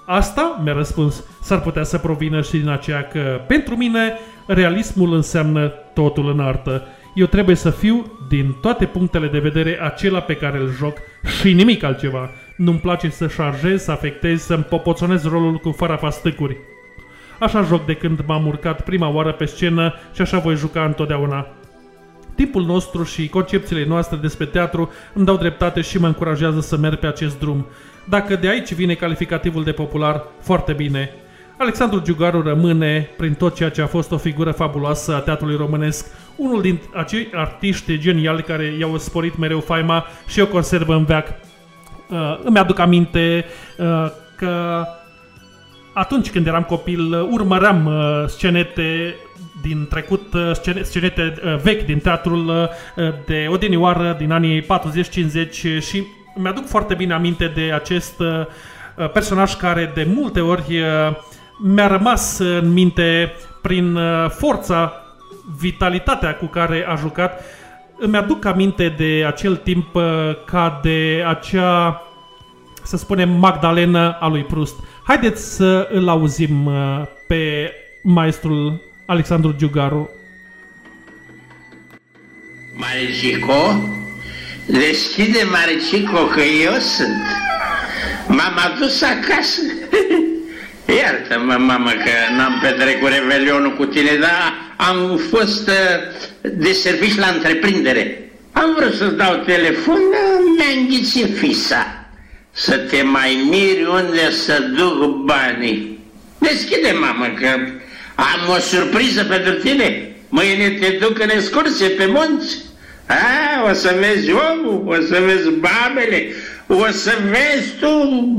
Asta, mi-a răspuns, s-ar putea să provină și din aceea că, pentru mine, realismul înseamnă totul în artă. Eu trebuie să fiu, din toate punctele de vedere, acela pe care îl joc și nimic altceva. Nu-mi place să șarjez, să afectez, să-mi popoțonez rolul cu fără fastăcuri. Așa joc de când m-am urcat prima oară pe scenă și așa voi juca întotdeauna. Timpul nostru și concepțiile noastre despre teatru îmi dau dreptate și mă încurajează să merg pe acest drum. Dacă de aici vine calificativul de popular, foarte bine. Alexandru Giugaru rămâne, prin tot ceea ce a fost o figură fabuloasă a teatrului românesc, unul din acei artiști geniali care i-au sporit mereu faima și o conservă în veac. Uh, îmi aduc aminte uh, că atunci când eram copil uh, urmăream uh, scenete din trecut, uh, scene, scenete uh, vechi din teatrul uh, de odinioară din anii 40-50 și mi-aduc foarte bine aminte de acest uh, personaj care de multe ori uh, mi-a rămas în minte prin uh, forța, vitalitatea cu care a jucat. Îmi aduc aminte de acel timp uh, ca de acea, să spunem, Magdalena a lui Prust. Haideți să îl auzim uh, pe maestrul Alexandru Giugaru. Maricico, deschide Maricico că eu sunt. M-am adus acasă. Iartă-mă, mamă, că n-am petrecut revelionul cu tine, dar am fost uh, de servici la întreprindere. Am vrut să-ți dau telefon, dar mi-a înghițit fisa. Să te mai miri unde să duc banii. Deschide, mamă, că am o surpriză pentru tine. Mâine te duc în excursie pe munți. A, o să vezi omul, o să vezi babele, o să vezi tu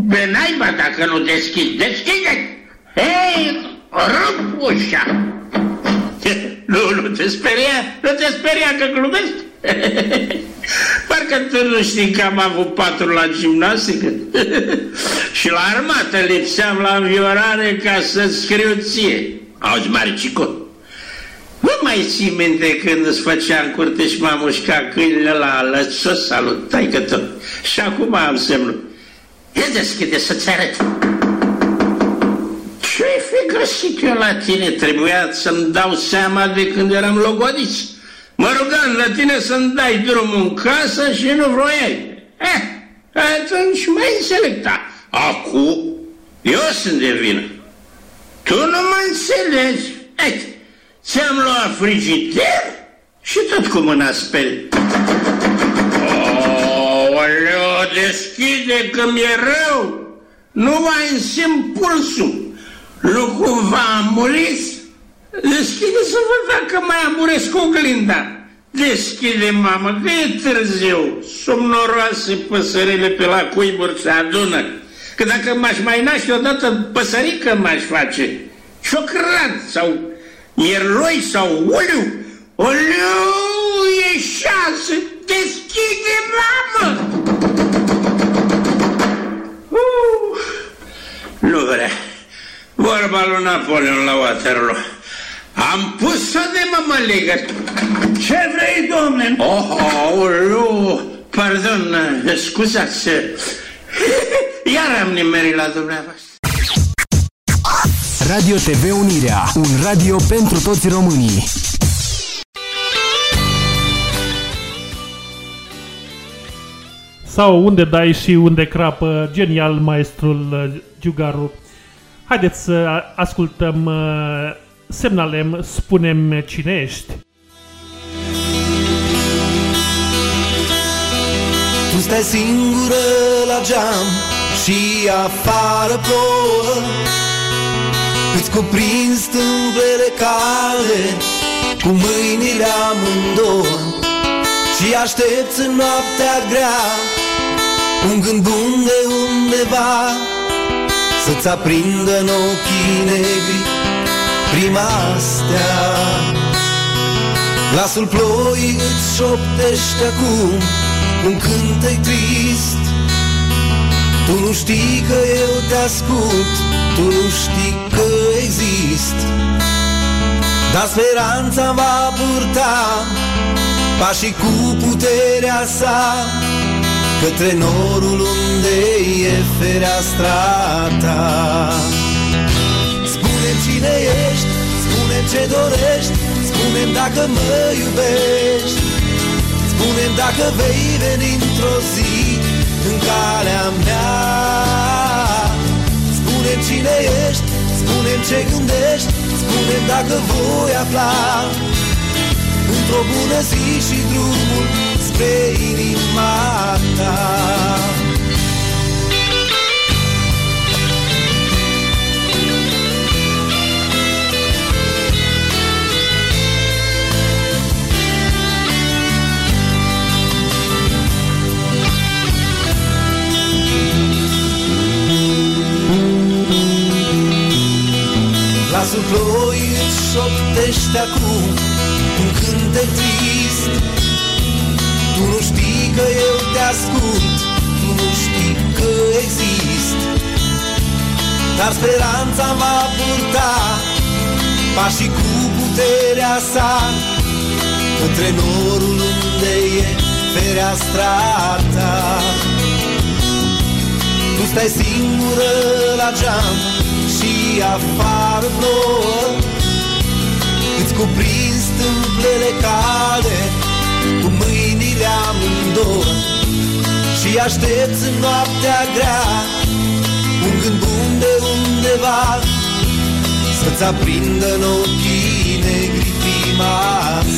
pe naiba dacă nu deschizi. Deschide! Hei, rup ușa! Nu, nu te speria, nu te speria că glumesc. Parcă tu nu știi că am avut patru la gimnastică și la armată lipseam la înviorare ca să scriu ție. Auzi, Maricico, nu mai ții minte când îți făcea în curte și m-a mușcat câinile la lățos salut, taică tot. Și acum am semnul. Ia deschide să-ți arăt. Ce-ai fi găsit eu la tine? Trebuia să-mi dau seama de când eram logodiți. Mă rugam la tine să-mi dai drumul în casă și nu vroiai. Eh, atunci mai înțelegta. Acum, eu sunt de vină. Tu nu mă înțelegi. Hai, ți-am luat frigider și tot cu mâna speli. Oleo, deschide că mi-e rău. Nu mai simt pulsul. Nu cumva am murit? Deschide să văd dacă mai amuresc oglinda. Deschide, mamă, că e târziu. Somnoroase păsările pe la cuiburi se adună. Că dacă m-aș mai naște odată, păsărică m-aș face. Ciocran sau mierloi sau uliu. Oleu, e șansă. Deschide, mamă! Uh, nu vrea. Vorba lui Napoleon la Waterloo. Am pus-o de mămăligă. Ce vrei, domne? Oh, oh, pardon, scuzați. Iar am nimerit la dumneavoastră. Radio TV Unirea, un radio pentru toți românii. Sau unde dai și unde crapă, genial maestrul uh, Giugaru. Haideți să ascultăm uh, semnalem, spunem cine ești. Stai singură la geam și afară plouă. Îți cuprins stâmplele calde cu mâinile amândouă Și aștepți în noaptea grea un gând bun de undeva Să-ți aprindă în ochii negri prima stea Glasul ploii îți șoptește acum un cântec trist. Tu nu știi că eu te ascult, tu nu știi că exist. Dar speranța va purta pașii cu puterea sa Către norul unde e fereastra ta. Spune cine ești, spune ce dorești spune dacă mă iubești spune dacă vei veni într-o zi în calea mea. Spune cine ești, spune ce gândești spune dacă voi afla. Într-o bună zi și drumul spre inima ta Glasul ploii îți șoptește acum un cântec trist. Tu nu știi că eu te ascult, tu nu știi că exist. Dar speranța va purta pașii cu puterea sa. Către norul unde e fereastra ta. Tu stai singură la geam și afară plouă Îți cuprins stâmplele cale Cu mâinile amândouă Și aștepți în noaptea grea Un gând bun de undeva Să-ți aprindă în ochii negri prima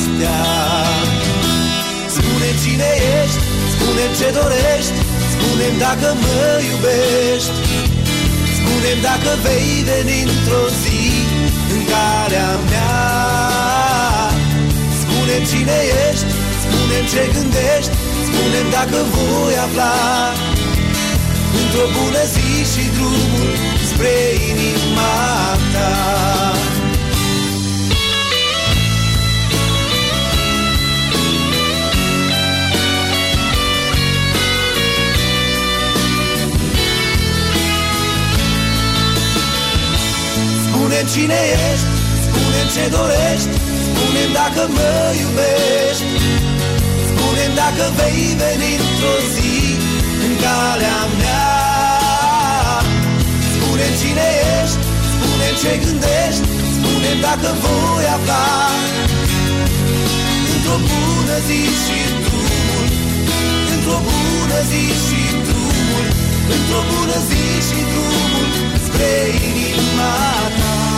stea spune cine ești, spune ce dorești spune dacă mă iubești spune Spune-mi dacă vei veni într-o zi în calea mea. Spune-mi cine ești, spune-mi ce gândești Spune-mi dacă voi afla. Într-o bună zi și drumul spre inima ta Spune-mi cine ești, spune-mi ce dorești Spune-mi dacă mă iubești. Spune-mi dacă vei veni într-o zi în calea mea. Spune-mi cine ești, spune-mi ce gândești Spune-mi dacă voi afla. Într-o bună zi și drumul Într-o bună zi și drumul Într-o bună zi și drumul baby mata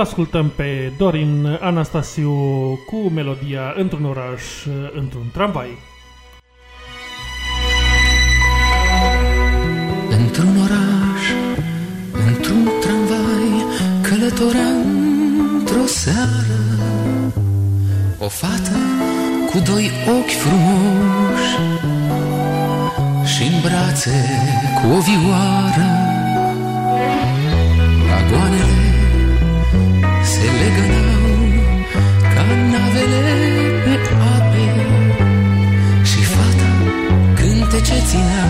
ascultăm pe Dorin Anastasiu cu melodia Într-un oraș, într-un tramvai. Într-un oraș, într-un tramvai Călătoream într-o seară O fată cu doi ochi frumoși și în brațe cu o vioară Vagoanele se legănau ca navele pe ape. Și fata cântece ținea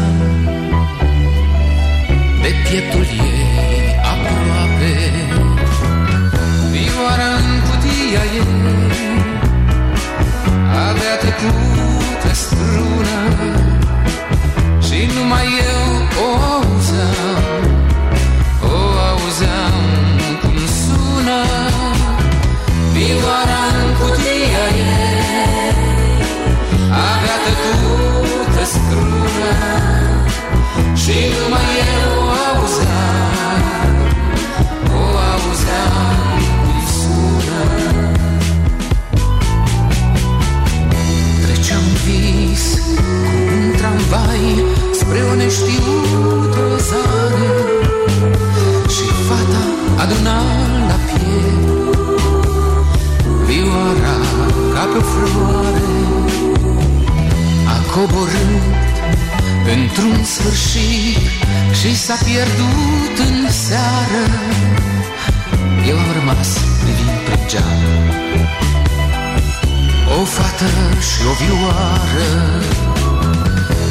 de pieptul ei aproape. Vioara în cutia ei avea trecută struna Și numai eu o auzeam, Vioara în cutia ei avea trecută struna și numai eu o auzeam, o auzeam cum sună. Treceam vis cu un tramvai spre o neștiută zare Și fata aduna ca pe o floare A coborât într-un sfârșit și s-a pierdut în seară. Eu am rămas privind prin geam. O fată și o vioară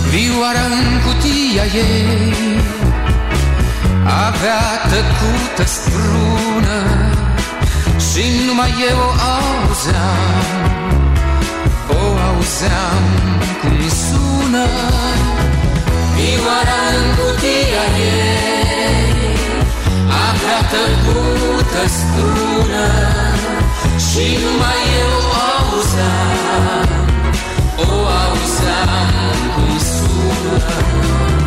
Vioara în cutia ei Avea tăcută strună Și numai eu o auzeam. O auzeam cum sună Vioara în cutia ei Avea tăcută strună Și numai eu o auzeam O auzeam cum sună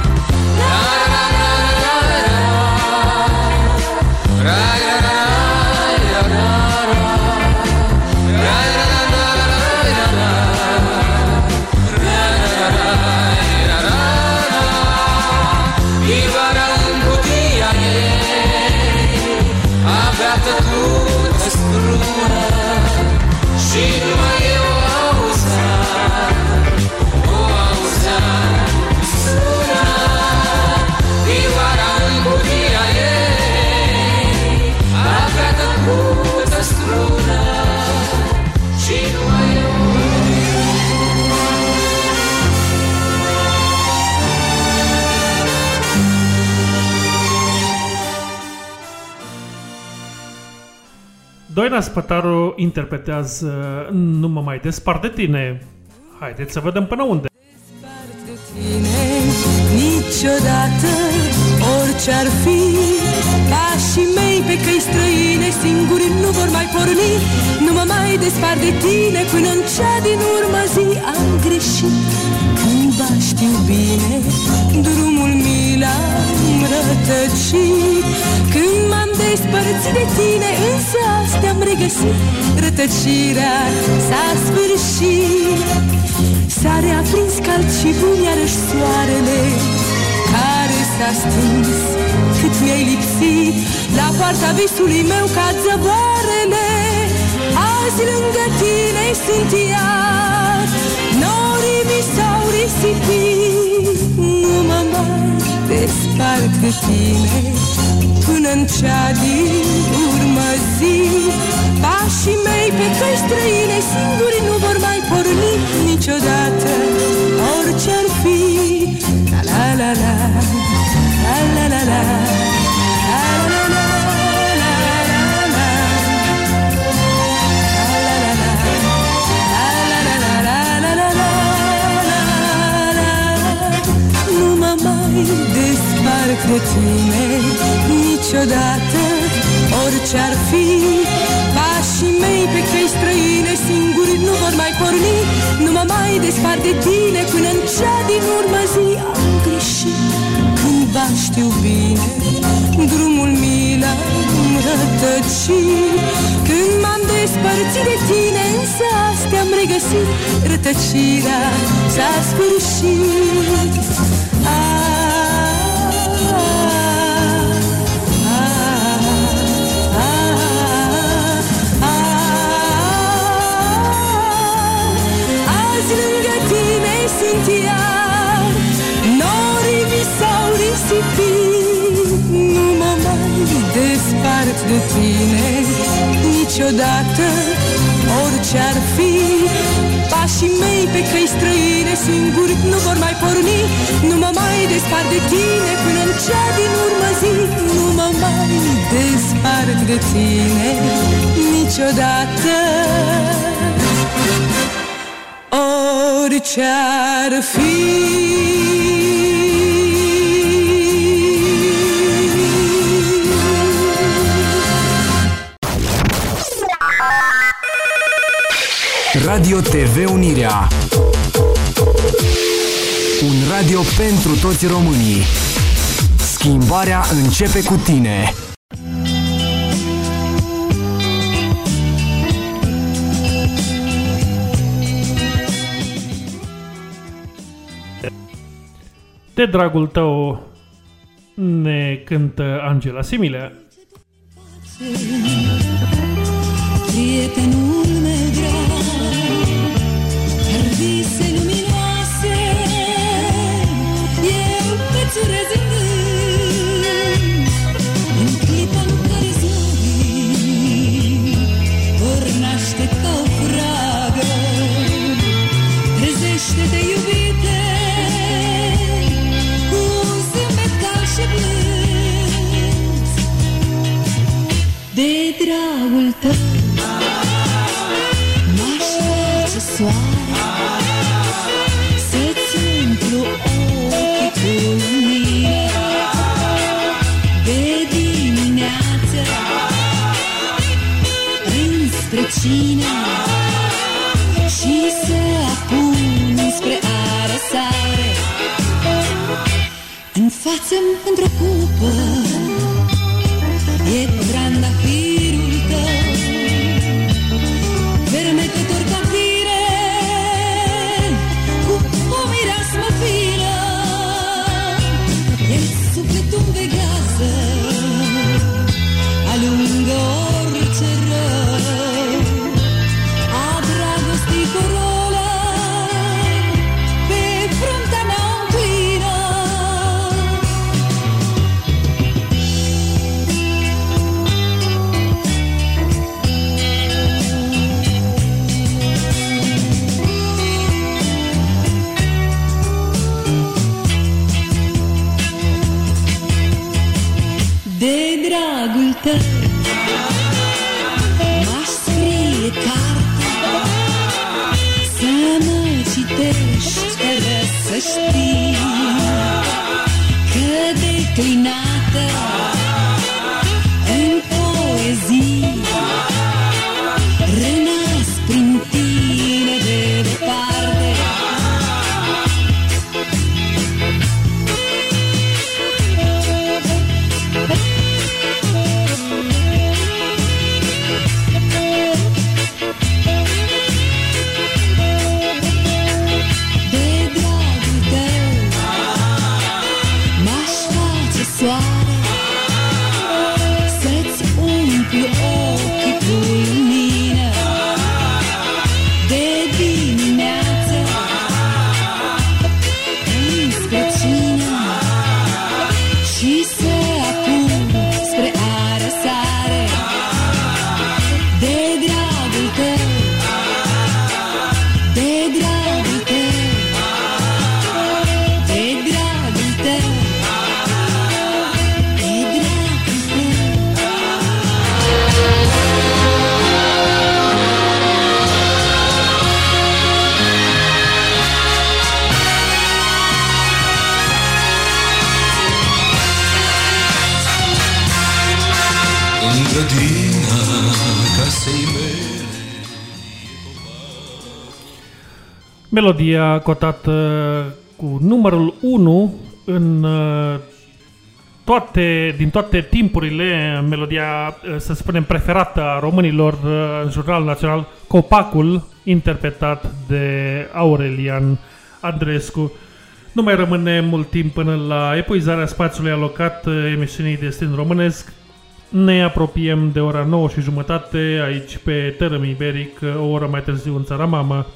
Doina Spătaru interpretează Nu mă mai despart de tine. Haideți să vedem până unde. tine Niciodată, orice-ar fi Pașii mei pe căi străine Singuri nu vor mai porni Nu mă mai despart de tine Până în cea din urmă zi am greșit Când ba știu bine Drumul mi l-am rătăcit. Când m-am despărțit de tine Însă astea am regăsit. Rătăcirea s-a sfârșit. S-a reaprins cald și bun iarăși soarele Care s-a stins. Cât mi-ai lipsit La poarta visului meu cad zăvoarele Azi lângă tine sunt iar. Norii mi s-au risipit. Nu mă mai despart de tine Până în cea din urmă zi. Pașii mei pe căi străine Singuri nu vor mai porni niciodată. Orice-ar fi La la la la La la la la La despart de tine niciodată. Orice-ar fi Pașii mei pe căi străine Singuri nu vor mai porni. Nu mă mai despart de tine Până în cea din urmă zi. Am greșit. Cândva știu bine Drumul mi l-am rătăcit. Când m-am despărțit de tine Însă astea am regăsit. Rătăcirea s-a sfârșit. Azi de tine Niciodată Orice-ar fi. Pașii mei pe căi străine Singuri nu vor mai porni. Nu mă mai despart de tine Până în cea din urmă zi. Nu mă mai despart de tine Niciodată. Orice-ar fi Radio TV Unirea. Un radio pentru toți românii. Schimbarea începe cu tine. De dragul tău ne cântă Angela Simile. Prietenul Înspre cine Și să apun spre arăsare. În față într-o cupă dragul tău M-aș scrie carte Să mă citești fără să știi Că declinată Melodia cotată cu numărul 1 în uh, toate, din toate timpurile, melodia, uh, să spunem, preferată a românilor uh, în jurnal național, Copacul, interpretat de Aurelian Andrescu. Nu mai rămâne mult timp până la epuizarea spațiului alocat uh, emisiunii Destin Românesc. Ne apropiem de ora 9 și jumătate aici pe Tărâm Iberic, uh, o oră mai târziu în țara mamă.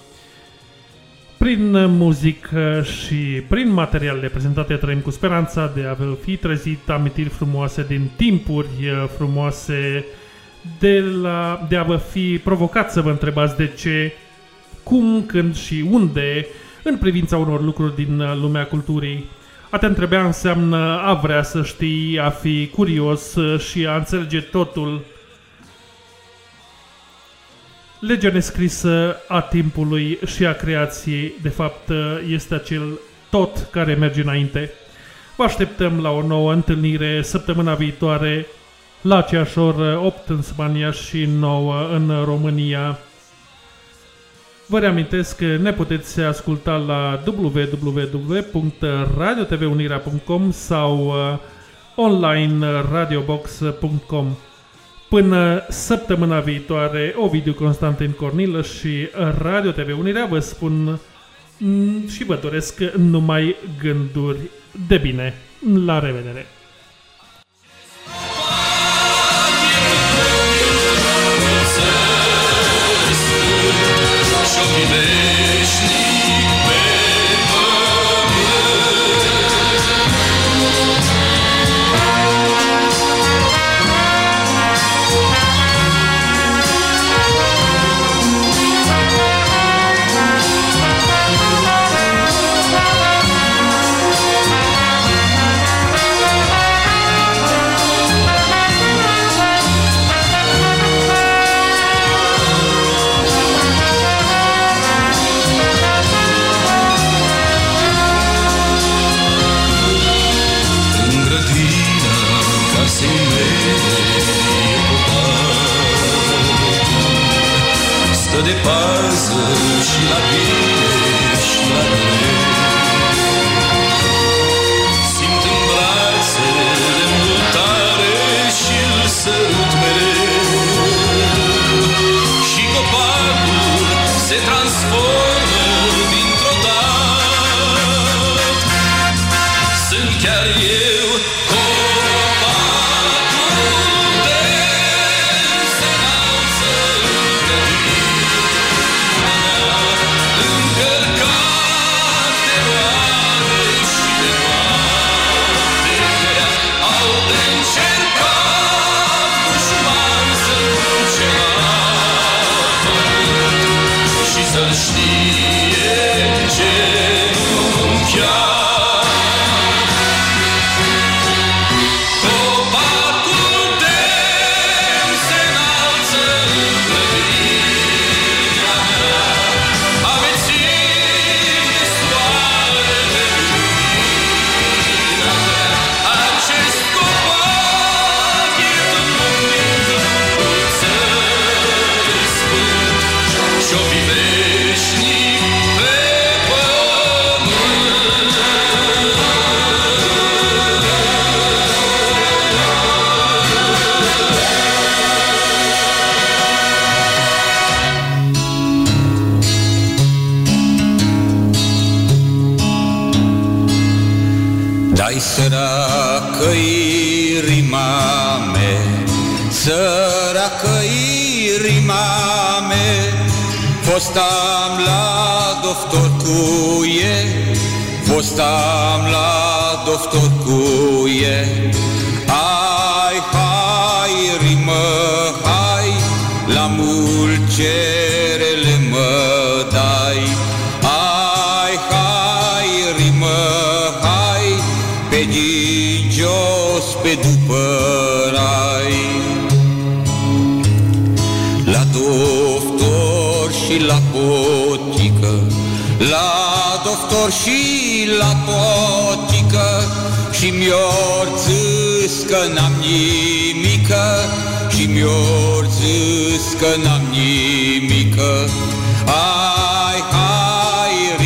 Prin muzică și prin materialele prezentate trăim cu speranța de a vă fi trezit amintiri frumoase din timpuri uh, frumoase, de, la, de a vă fi provocat să vă întrebați de ce, cum, când și unde în privința unor lucruri din uh, lumea culturii. A te întrebea înseamnă a vrea să știi, a fi curios uh, și a înțelege totul. Legea nescrisă a timpului și a creației, de fapt, uh, este acel tot care merge înainte. Vă așteptăm la o nouă întâlnire săptămâna viitoare la aceeași oră, 8 în Spania și 9 în România. Vă reamintesc că ne puteți asculta la www.radiotvunirea.com sau uh, online radiobox.com. Până săptămâna viitoare, Ovidiu Constantin Cornilă și Radio TV Unirea vă spun mm, și vă doresc numai gânduri de bine. La revedere! Și-o veșnic départ. Dai săracăi rimame, săracăi rimame, Fostam la doctor cuie, fostam la doctor cuie. Hai, hai, rimă, hai, la mult doctor și la potică, și mi-or zis că n-am nimică, și mi-or zis că n-am nimică. Hai, hai,